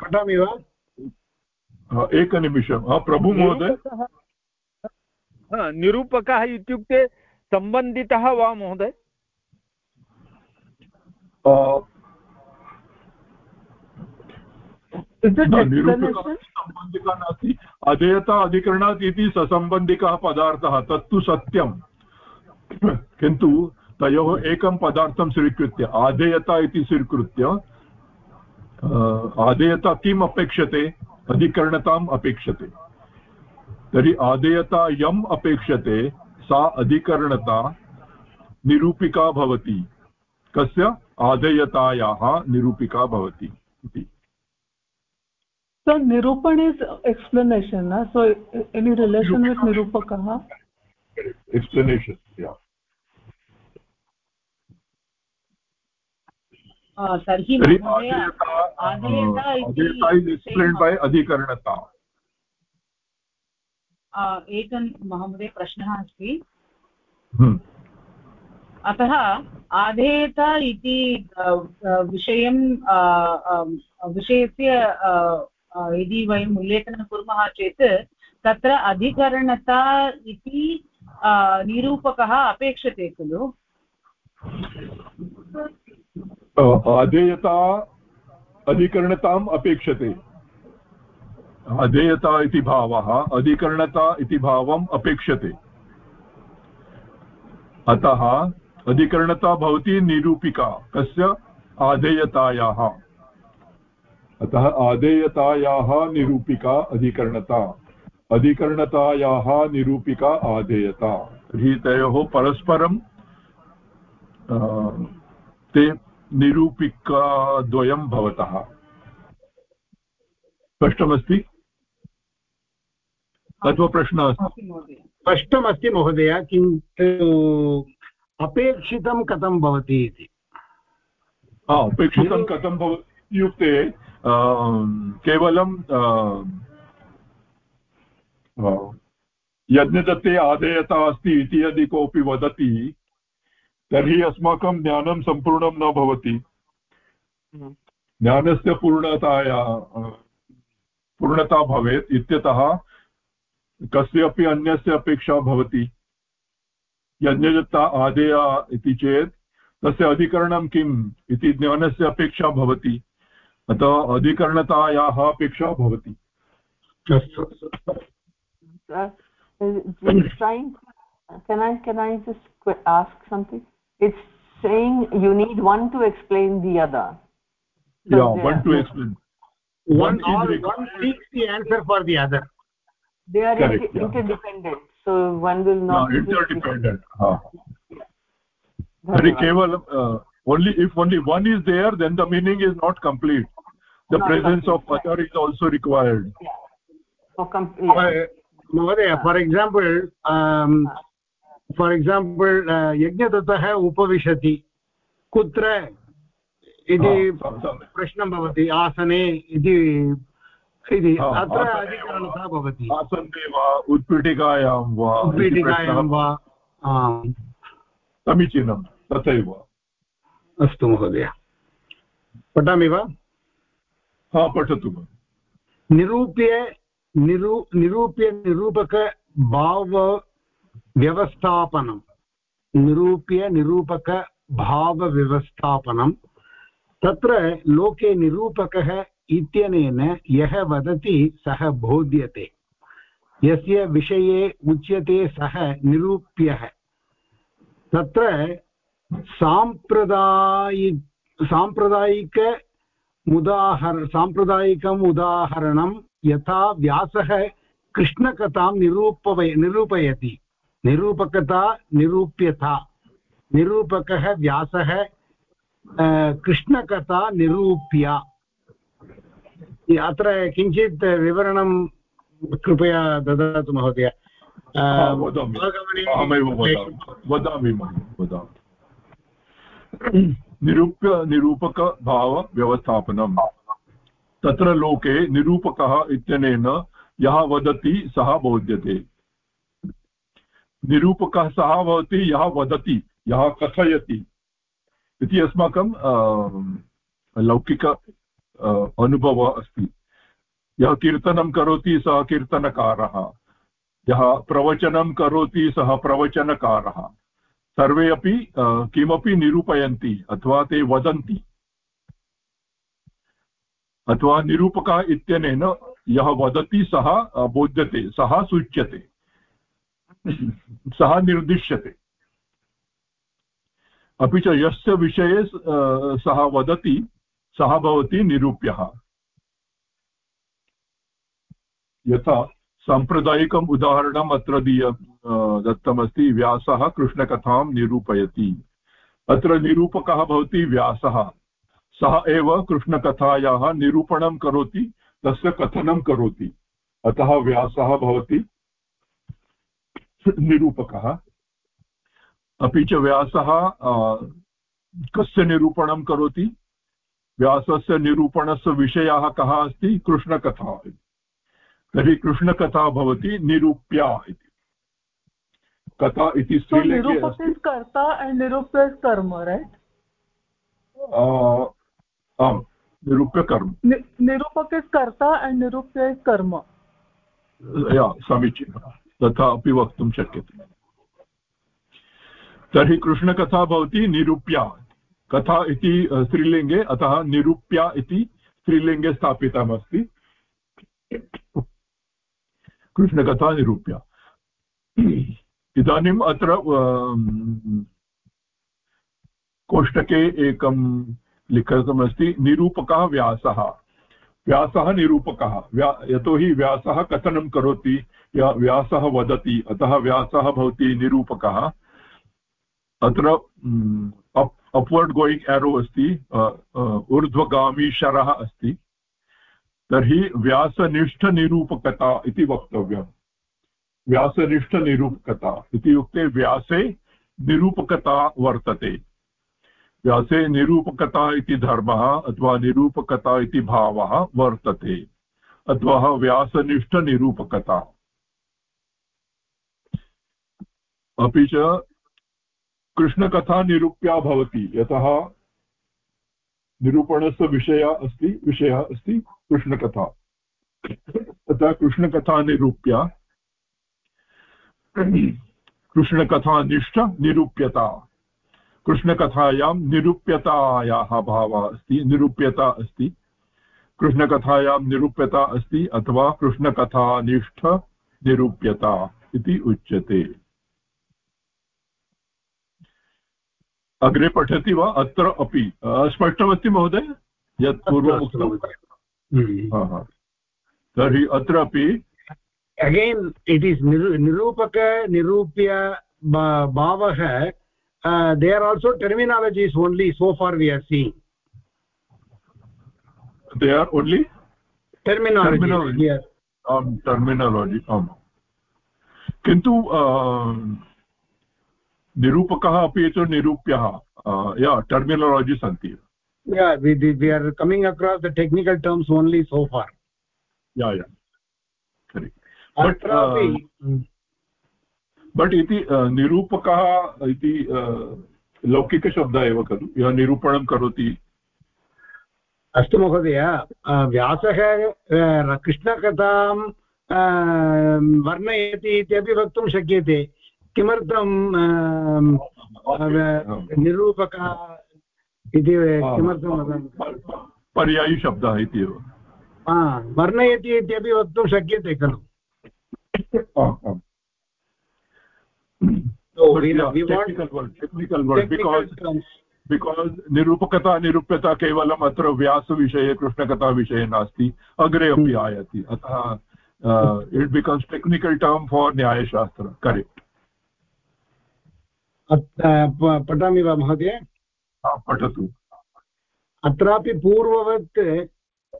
पठामि वा? एकनिमिषं प्रभु महोदय। निरूपकः इत्युक्ते सम्बन्धितः वा महोदय? सम्बन्धिकः नास्ति अधेयता अधिकरणात् इति ससम्बन्धिकः पदार्थः तत्तु सत्यं किन्तु तयोः एकं पदार्थं स्वीकृत्य आधेयता इति स्वीकृत्य आधेयता किम् अपेक्षते अधिकरणताम् अपेक्षते तर्हि आदेयता यम् अपेक्षते सा अधिकरणता निरूपिका भवति कस्य आदेयतायाः निरूपिका भवति इति so nirupan is explanation na? so any relation with nirupakah explanation yeah तर्हि अधिकरणता एकं महोदय प्रश्नः अस्ति हम्म। अतः आधेयत इति विषयं विषयस्य यदि वयम् उल्लेखनं कुर्मः चेत्, तत्र अधिकरणता इति निरूपकः अपेक्षते खलु? अधेयता, अधिकरणताम् अपेक्षते। अधेयता इति भावः, अधिकरणता इति भावम् अपेक्षते। अतः अधिकरणता भवति निरूपिका, कस्य? आधेयतायाः अतः आधेयतायाः निरूपिका अधिकरणता। अधिकरणतायाः निरूपिका आधेयता तर्हि तयोः परस्परं ते निरूपिकाद्वयं भवतः। स्पष्टमस्ति? अथवा प्रश्नः अस्ति? स्पष्टमस्ति महोदय किन्तु अपेक्षितं कथं भवति इति? अपेक्षितं कथं भवति इत्युक्ते केवलं यज्ञदत्ते आदेयता अस्ति इति यदि कोऽपि वदति तर्हि अस्माकं ज्ञानं सम्पूर्णं न भवति। ज्ञानस्य पूर्णताया पूर्णता भवेत् इत्यतः कस्यापि अन्यस्य अपेक्षा भवति। यज्ञदत्ता आदेय इति चेत् तस्य अधिकरणं किम् इति ज्ञानस्य अपेक्षा भवति। अतः अधिकरणतायाः अपेक्षा भवति अस्तु trying can i can i just ask something it's saying you need one to explain the other so yeah one to explain one, one all one seeks the answer for the other they are Correct, inter yeah. interdependent so one will not no, interdependent ha very kevalam uh, only if only one is there then the meaning is not complete The presence of other is also required. For महोदय for example for example यज्ञदत्तः उपविशति कुत्र इति प्रश्नं भवति आसने इति इति अत्र अधिकरणता भवति आसने वा उत्पीठिकायां वा उत्पीठिकायां वा समीचीनं तथैव अस्तु महोदय पठामि वा हा, पठतु निरूप्य, निरू, निरूप्य निरूपकभावव्यवस्थापनं निरूप्य निरूपकभावव्यवस्थापनं तत्र लोके निरूपकः इत्यनेन यः वदति, सः बोध्यते। यस्य विषये उच्यते, सः निरूप्यः। तत्र साम्प्रदायि साम्प्रदायिकमुदाहर साम्प्रदायिकम् उदाहरणं यथा व्यासः कृष्णकथां निरूपय निरूपयति। निरूपकता निरूप्यता निरूपकः व्यासः कृष्णकथा निरूप्य। अत्र किञ्चित् विवरणं कृपया ददातु महोदय वदामि। *laughs* निरूप्य निरूपकभावव्यवस्थापनम् तत्र लोके निरूपकः इत्यनेन यः वदति सः बोध्यते। निरूपकः सः भवति, यः वदति, यः कथयति। इति अस्माकं लौकिक अनुभवः अस्ति। यः कीर्तनं करोति सः कीर्तनकारः। यः प्रवचनं करोति सः प्रवचनकारः। सर्वे अपि किमपि निरूपयन्ति अथवा ते वदन्ति। अथवा निरूपकः इत्यनेन यः वदति सः बोध्यते, सः सूच्यते, सः निर्दिश्यते। अपि च यस्य विषये सः वदति, सः भवति निरूप्यः। यथा साम्प्रदायिकम् उदाहरणम् अत्र दीय दत्तमस्ति, व्यासः कृष्णकथां निरूपयति। अत्र निरूपकः भवति व्यासः। सः एव कृष्णकथायाः निरूपणं करोति, तस्य कथनं करोति। अतः व्यासः भवति निरूपकः। अपि च व्यासः कस्य निरूपणं करोति? व्यासस्य निरूपणस्य विषयः कः अस्ति? कृष्णकथा तर्हि कृष्णकथा भवति निरूप्या इति। कथा इति स्त्रीलिङ्गे कर्ता एण्ड् निरूप्य कर्म रैट् आम् निरूप्यकर्म निरूपक इस् कर्ता एण्ड् निरूप्य इस् कर्म। या समीचीनं। तथा अपि वक्तुं शक्यते। तर्हि कृष्णकथा भवति निरूप्या। कथा इति स्त्रीलिङ्गे अतः निरूप्या इति स्त्रीलिङ्गे स्थापितमस्ति। कृष्णकथा निरूप्या इदानीम् अत्र कोष्टके एकं लिखितमस्ति निरूपकः व्यासः व्यासः निरूपकः व्या यतोहि व्यासः कथनं करोति या व्यासः वदति अतः व्यासः भवति निरूपकः अत्र अप्वर्ड् गोयिङ्ग् एरो अस्ति ऊर्ध्वगामी शरः अस्ति तर्हि व्यासनिष्ठनिरूपकता इति वक्तव्यम्। व्यासनिष्ठनिरूपकता इत्युक्ते व्यासे निरूपकता वर्तते। व्यासे निरूपकता इति धर्मः अथवा निरूपकता इति भावः वर्तते। अथवा व्यासनिष्ठनिरूपकता। अपि च कृष्णकथा निरूप्या भवति, यतः निरूपणस्य विषयः अस्ति विषयः अस्ति कृष्णकथा। तथा कृष्णकथा निरूप्य कृष्णकथानिष्ठ निरूप्यता। कृष्णकथायां निरूप्यतायाः भावः अस्ति, निरूप्यता अस्ति। कृष्णकथायां निरूप्यता अस्ति अथवा कृष्णकथानिष्ठ निरूप्यता इति उच्यते। अग्रे पठति वा अत्र अपि। स्पष्टमस्ति महोदय? यत् पूर्वम् उक्तं तर्हि अत्रापि अगेन् इट् इस् निरूपक निरूप्य भावः they are also terminologies only so far we are seeing they are only terminology terminology um किन्तु निरूपकः अपि च निरूप्यः। या टर्मिनालजि सन्ति। Yeah we, we are coming across the technical terms only so far. Yeah yeah. Correct. But uh, but इति निरूपकः इति लौकिकशब्दः एव खलु। यः निरूपणं करोति। अस्तु महोदय व्यासः कृष्णकथां वर्णयति इत्यपि वक्तुं शक्यते। किमर्थं निरूपक इति किमर्थं वदामि पर्यायीशब्दः इति एव वर्णयति इत्यपि वक्तुं शक्यते खलु। बिकास् निरूपकता निरूप्यता केवलम् अत्र व्यासविषये कृष्णकथाविषये नास्ति अग्रे अपि आयाति। अतः it becomes technical term for Nyayashastra correct पठामि वा महोदय? पठतु। अत्रापि पूर्ववत्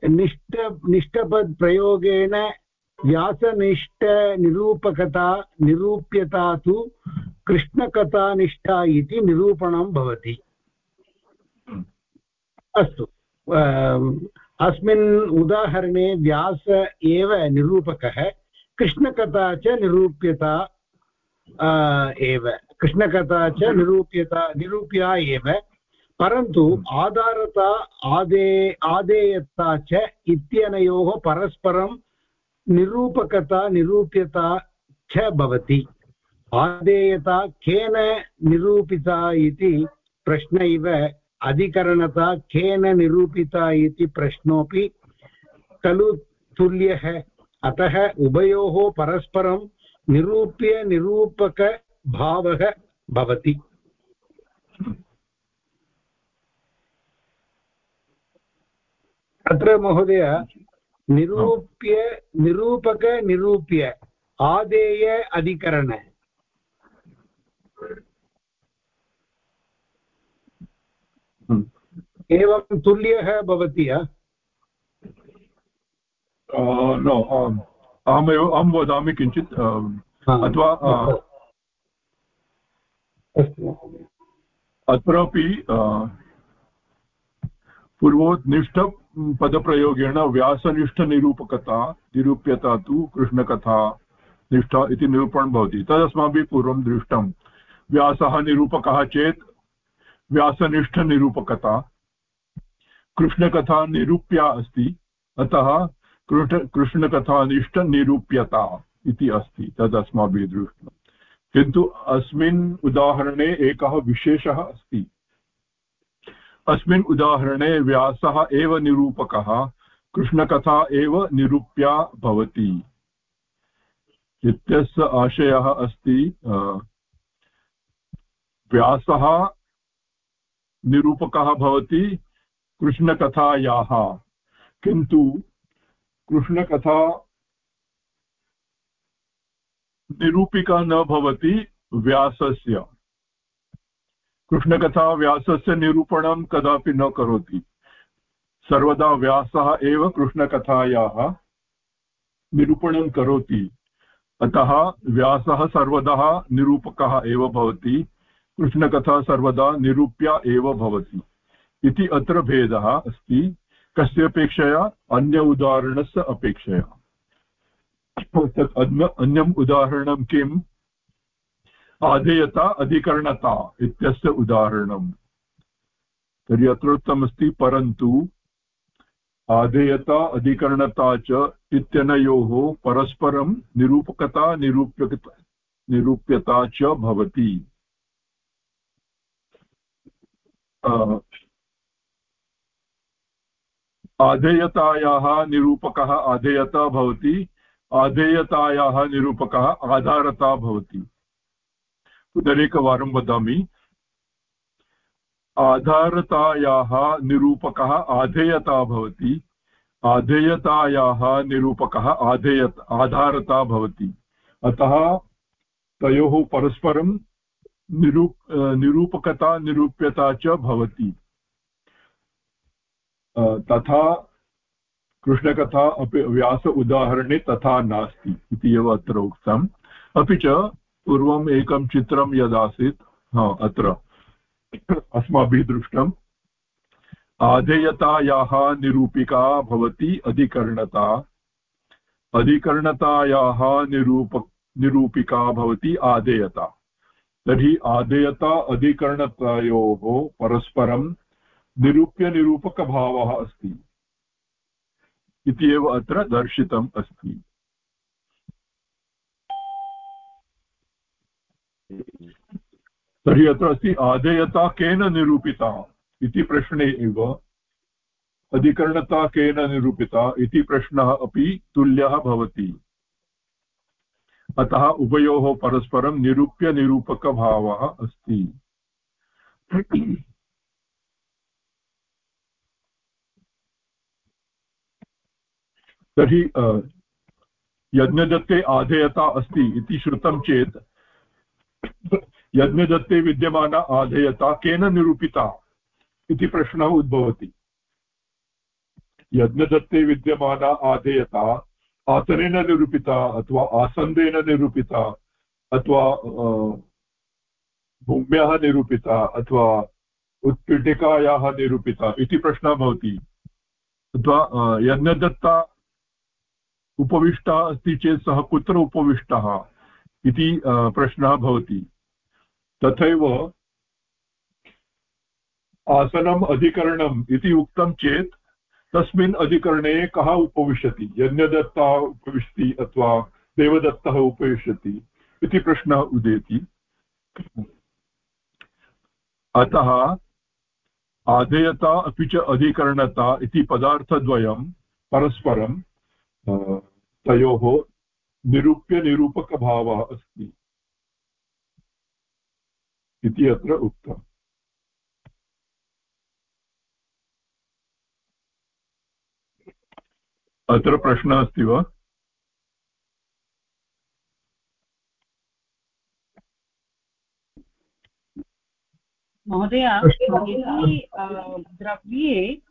निष्ठ निष्ठपद् प्रयोगेण व्यासनिष्ठनिरूपकता निरूप्यता तु कृष्णकथानिष्ठा इति निरूपणं भवति। अस्तु। अस्मिन् उदाहरणे व्यास एव निरूपकः कृष्णकथा च निरूप्यता एव। कृष्णकथा च निरूप्यता, निरूप्या एव। परन्तु आधारता, आदे, आदेयता च इत्यनयोः परस्परं निरूपकता, निरूप्यता च भवति। आदेयता केन निरूपिता इति प्रश्न इव अधिकरणता केन निरूपिता इति प्रश्नोऽपि खलु तुल्यः। अतः उभयोः परस्परं निरूप्य निरूपकभावः भवति। अत्र महोदय निरूप्य निरूपक निरूप्य आदेय अधिकरण। एवं तुल्यः भवति नो अहमेव अहं वदामि किञ्चित् अथवा अत्रापि पूर्वोत्निष्ठ पदप्रयोगेण व्यासनिष्ठनिरूपकता निरूप्यता तु कृष्णकथा निष्ठा इति निरूपणं भवति। तदस्माभिः पूर्वं दृष्टं। व्यासः निरूपकः चेत् व्यासनिष्ठनिरूपकता। कृष्णकथा निरूप्या अस्ति। अतः कृष्णकथानिष्ठनिरूप्यता इति अस्ति तद् अस्माभिः दृष्टं किन्तु अस्मिन् उदाहरणे एकः विशेषः अस्ति। अस्मिन् उदाहरणे व्यासः एव निरूपकः, कृष्णकथा एव निरूप्या भवति। इत्यस्य आशयः अस्ति व्यासः निरूपकः भवति कृष्णकथायाः। किन्तु कृष्णकथा निरूपिका न भवति व्यासस्य। कृष्णकथा व्यासस्य निरूपणं कदापि न करोति। सर्वदा व्यासः एव कृष्णकथायाः निरूपणं करोति। अतः व्यासः सर्वदा निरूपकः एव भवति, कृष्णकथा सर्वदा निरूप्या एव भवति। इति अत्र भेदः अस्ति। कस्य अपेक्षया? अन्य उदाहरणस्य अपेक्षया। तत् अन्यम् उदाहरणं किम्? आधेयता, अधिकरणता इत्यस्य उदाहरणम्। तर्हि अत्र उक्तमस्ति परन्तु आधेयता, अधिकरणता च इत्यनयोः परस्परं निरूपकता, निरूप्यकता, निरूप्यता च भवति। आधेयतायाः निरूपकः आधेयता भवति, आधेयतायाः निरूपकः आधारता भवति। पुनरेकवारं वदामि। आधारतायाः निरूपकः आधेयता भवति, आधेयतायाः निरूपकः आधेय आधारता भवति। अतः तयोः परस्परं निरूप, निरूपकता, निरूप्यता च भवति। तथा कृष्णकथा अपि व्यास उदाहरणे तथा नास्ति इति एव अत्र उक्तम्। अपि च पूर्वम् एकं चित्रं यदासीत्, हा, अत्र *coughs* अस्माभिः दृष्टम्। आधेयतायाः निरूपिका भवति अधिकरणता। अधिकरणतायाः निरूप, निरूपिका भवति आदेयता तर्हि आदेयता अधिकरणतयोः परस्परं निरूप्यनिरूपकभावः अस्ति इति एव अत्र दर्शितम् अस्ति। तर्हि अत्र अस्ति, आदेयता केन निरूपिता इति प्रश्ने एव, अधिकरणता केन निरूपिता इति प्रश्नः अपि तुल्यः भवति। अतः उभयोः परस्परं निरूप्यनिरूपकभावः अस्ति। तर्हि यज्ञदत्ते आधेयता अस्ति इति श्रुतं चेत्, यज्ञदत्ते विद्यमाना आधेयता केन निरूपिता इति प्रश्नः उद्भवति। यज्ञदत्ते विद्यमाना आधेयता आसनेन निरूपिता अथवा आसन्देन निरूपिता अथवा भूम्याः निरूपिता अथवा उत्पीठिकायाः निरूपिता इति प्रश्नः भवति। अथवा यज्ञदत्ता उपविष्टः अस्ति चेत् सः कुत्र उपविष्टः इति प्रश्नः भवति। तथैव आसनम् अधिकरणम् इति उक्तं चेत् तस्मिन् अधिकरणे कः उपविशति? यज्ञदत्ता उपविशति अथवा देवदत्तः उपविशति इति प्रश्नः उदेति। अतः आधेयता अपि च अधिकरणता इति पदार्थद्वयं परस्परं तयोः निरूप्यनिरूपकभावः अस्ति। इति अत्र उक्तम्। अत्र प्रश्नः अस्ति वा? महोदय यदि द्रव्ये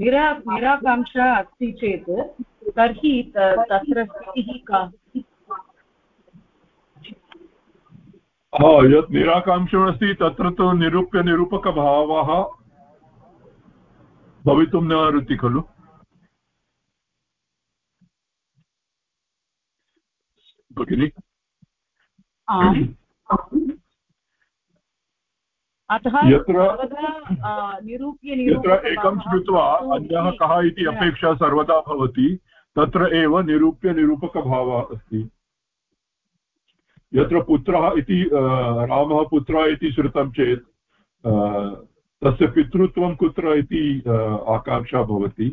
निरा निराकाङ्क्षा अस्ति चेत् तर्हि तत्र स्थितिः का? हा यत् निराकाङ्क्षमस्ति तत्र तु निरूप्यनिरूपकभावः भवितुं न अर्हति खलु? भगिनि? अतः यत्र यत्र एकं श्रुत्वा अन्यः कः इति अपेक्षा सर्वदा भवति। तत्र एव निरूप्यनिरूपकभावः अस्ति। यत्र पुत्रः इति रामः पुत्रः इति श्रुतं चेत् तस्य पितृत्वं कुत्र इति आकाङ्क्षा भवति।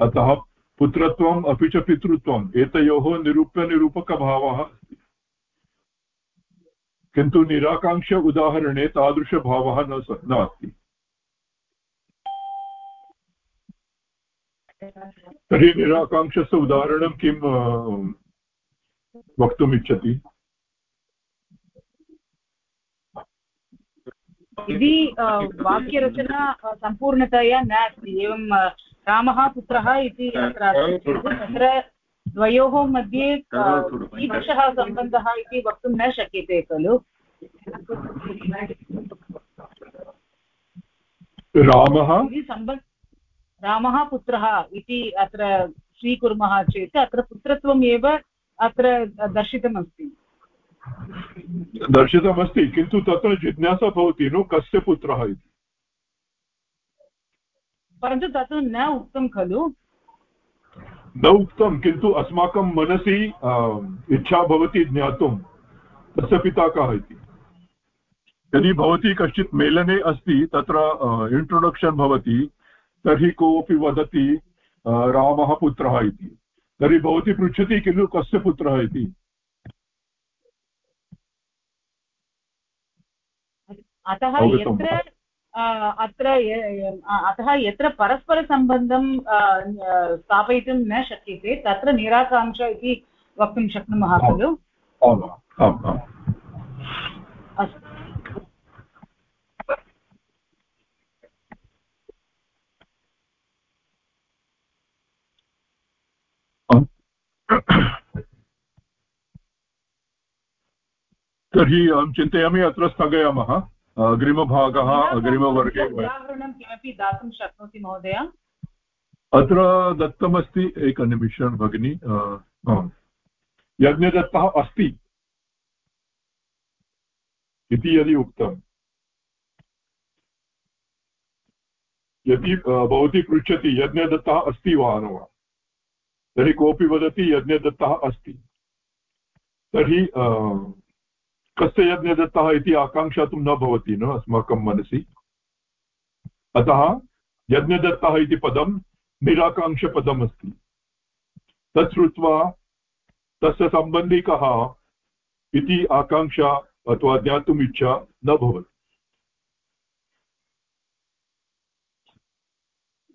अतः पुत्रत्वम् अपि च पितृत्वम्, एतयोः निरूप्यनिरूपकभावः अस्ति। किन्तु निराकाङ्क्ष उदाहरणे तादृशभावः न नास्ति। तर्हि निराकाङ्क्षस्य उदाहरणं किं वक्तुम् इच्छति यदि वाक्यरचना सम्पूर्णतया नास्ति एवं रामः पुत्रः इति तत्र द्वयोः मध्ये कीदृशः सम्बन्धः इति वक्तुं न शक्यते खलु? रामः? सम्बन्ध रामः पुत्रः इति अत्र स्वीकुर्मः चेत् अत्र पुत्रत्वम् एव अत्र दर्शितमस्ति। दर्शितमस्ति किन्तु तत्र जिज्ञासा भवति नु कस्य पुत्रः इति। परन्तु तत् न उक्तं खलु। न उक्तं किन्तु अस्माकं मनसि इच्छा भवति ज्ञातुं। तस्य पिता कः इति। यदि भवती कश्चित् मेलने अस्ति तत्र इण्ट्रोडक्षन् भवति तर्हि कोऽपि वदति रामः पुत्रः इति। तर्हि भवती पृच्छति खलु कस्य पुत्रः इति। अतः यत्र अत्र अतः यत्र परस्परसम्बन्धं स्थापयितुं न शक्यते तत्र निराकाङ्क्षा इति वक्तुं शक्नुमः खलु? अस्तु। *coughs* तर्हि अहं चिन्तयामि अत्र स्थगयामः। अग्रिमभागः अग्रिमवर्गे उदाहरणं किमपि दातुं शक्नोति महोदय? अत्र दत्तमस्ति एकनिमिषं भगिनि यज्ञदत्तः अस्ति इति यदि उक्तम् यदि भवती पृच्छति यज्ञदत्तः अस्ति वा न वा। तर्हि कोऽपि वदति यज्ञदत्तः अस्ति। तर्हि कस्य यज्ञदत्तः इति आकाङ्क्षातुं न भवति न अस्माकं मनसि। अतः यज्ञदत्तः इति पदं निराकाङ्क्षपदम् अस्ति। तत् श्रुत्वा तस्य सम्बन्धी कः इति आकाङ्क्षा अथवा ज्ञातुम् इच्छा न भवति।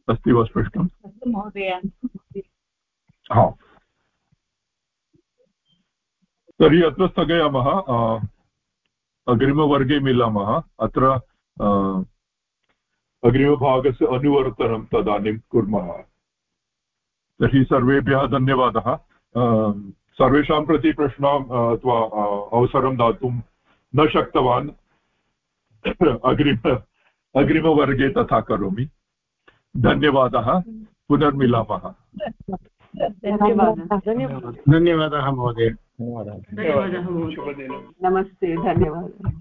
अस्ति वा स्पष्टम्? हा। तर्हि अत्र स्थगयामः अग्रिमवर्गे मिलामः अत्र अग्रिमभागस्य अनुवर्तनं तदानीं कुर्मः। तर्हि सर्वेभ्यः धन्यवादः। सर्वेषां प्रति प्रश्नाम् अथवा अवसरं दातुं न शक्तवान्। अग्रिम, अग्रिमवर्गे तथा करोमि। धन्यवादः। पुनर्मिलामः। धन्यवादः। धन्यवादः महोदय। धन्यवादः नमस्ते धन्यवादः।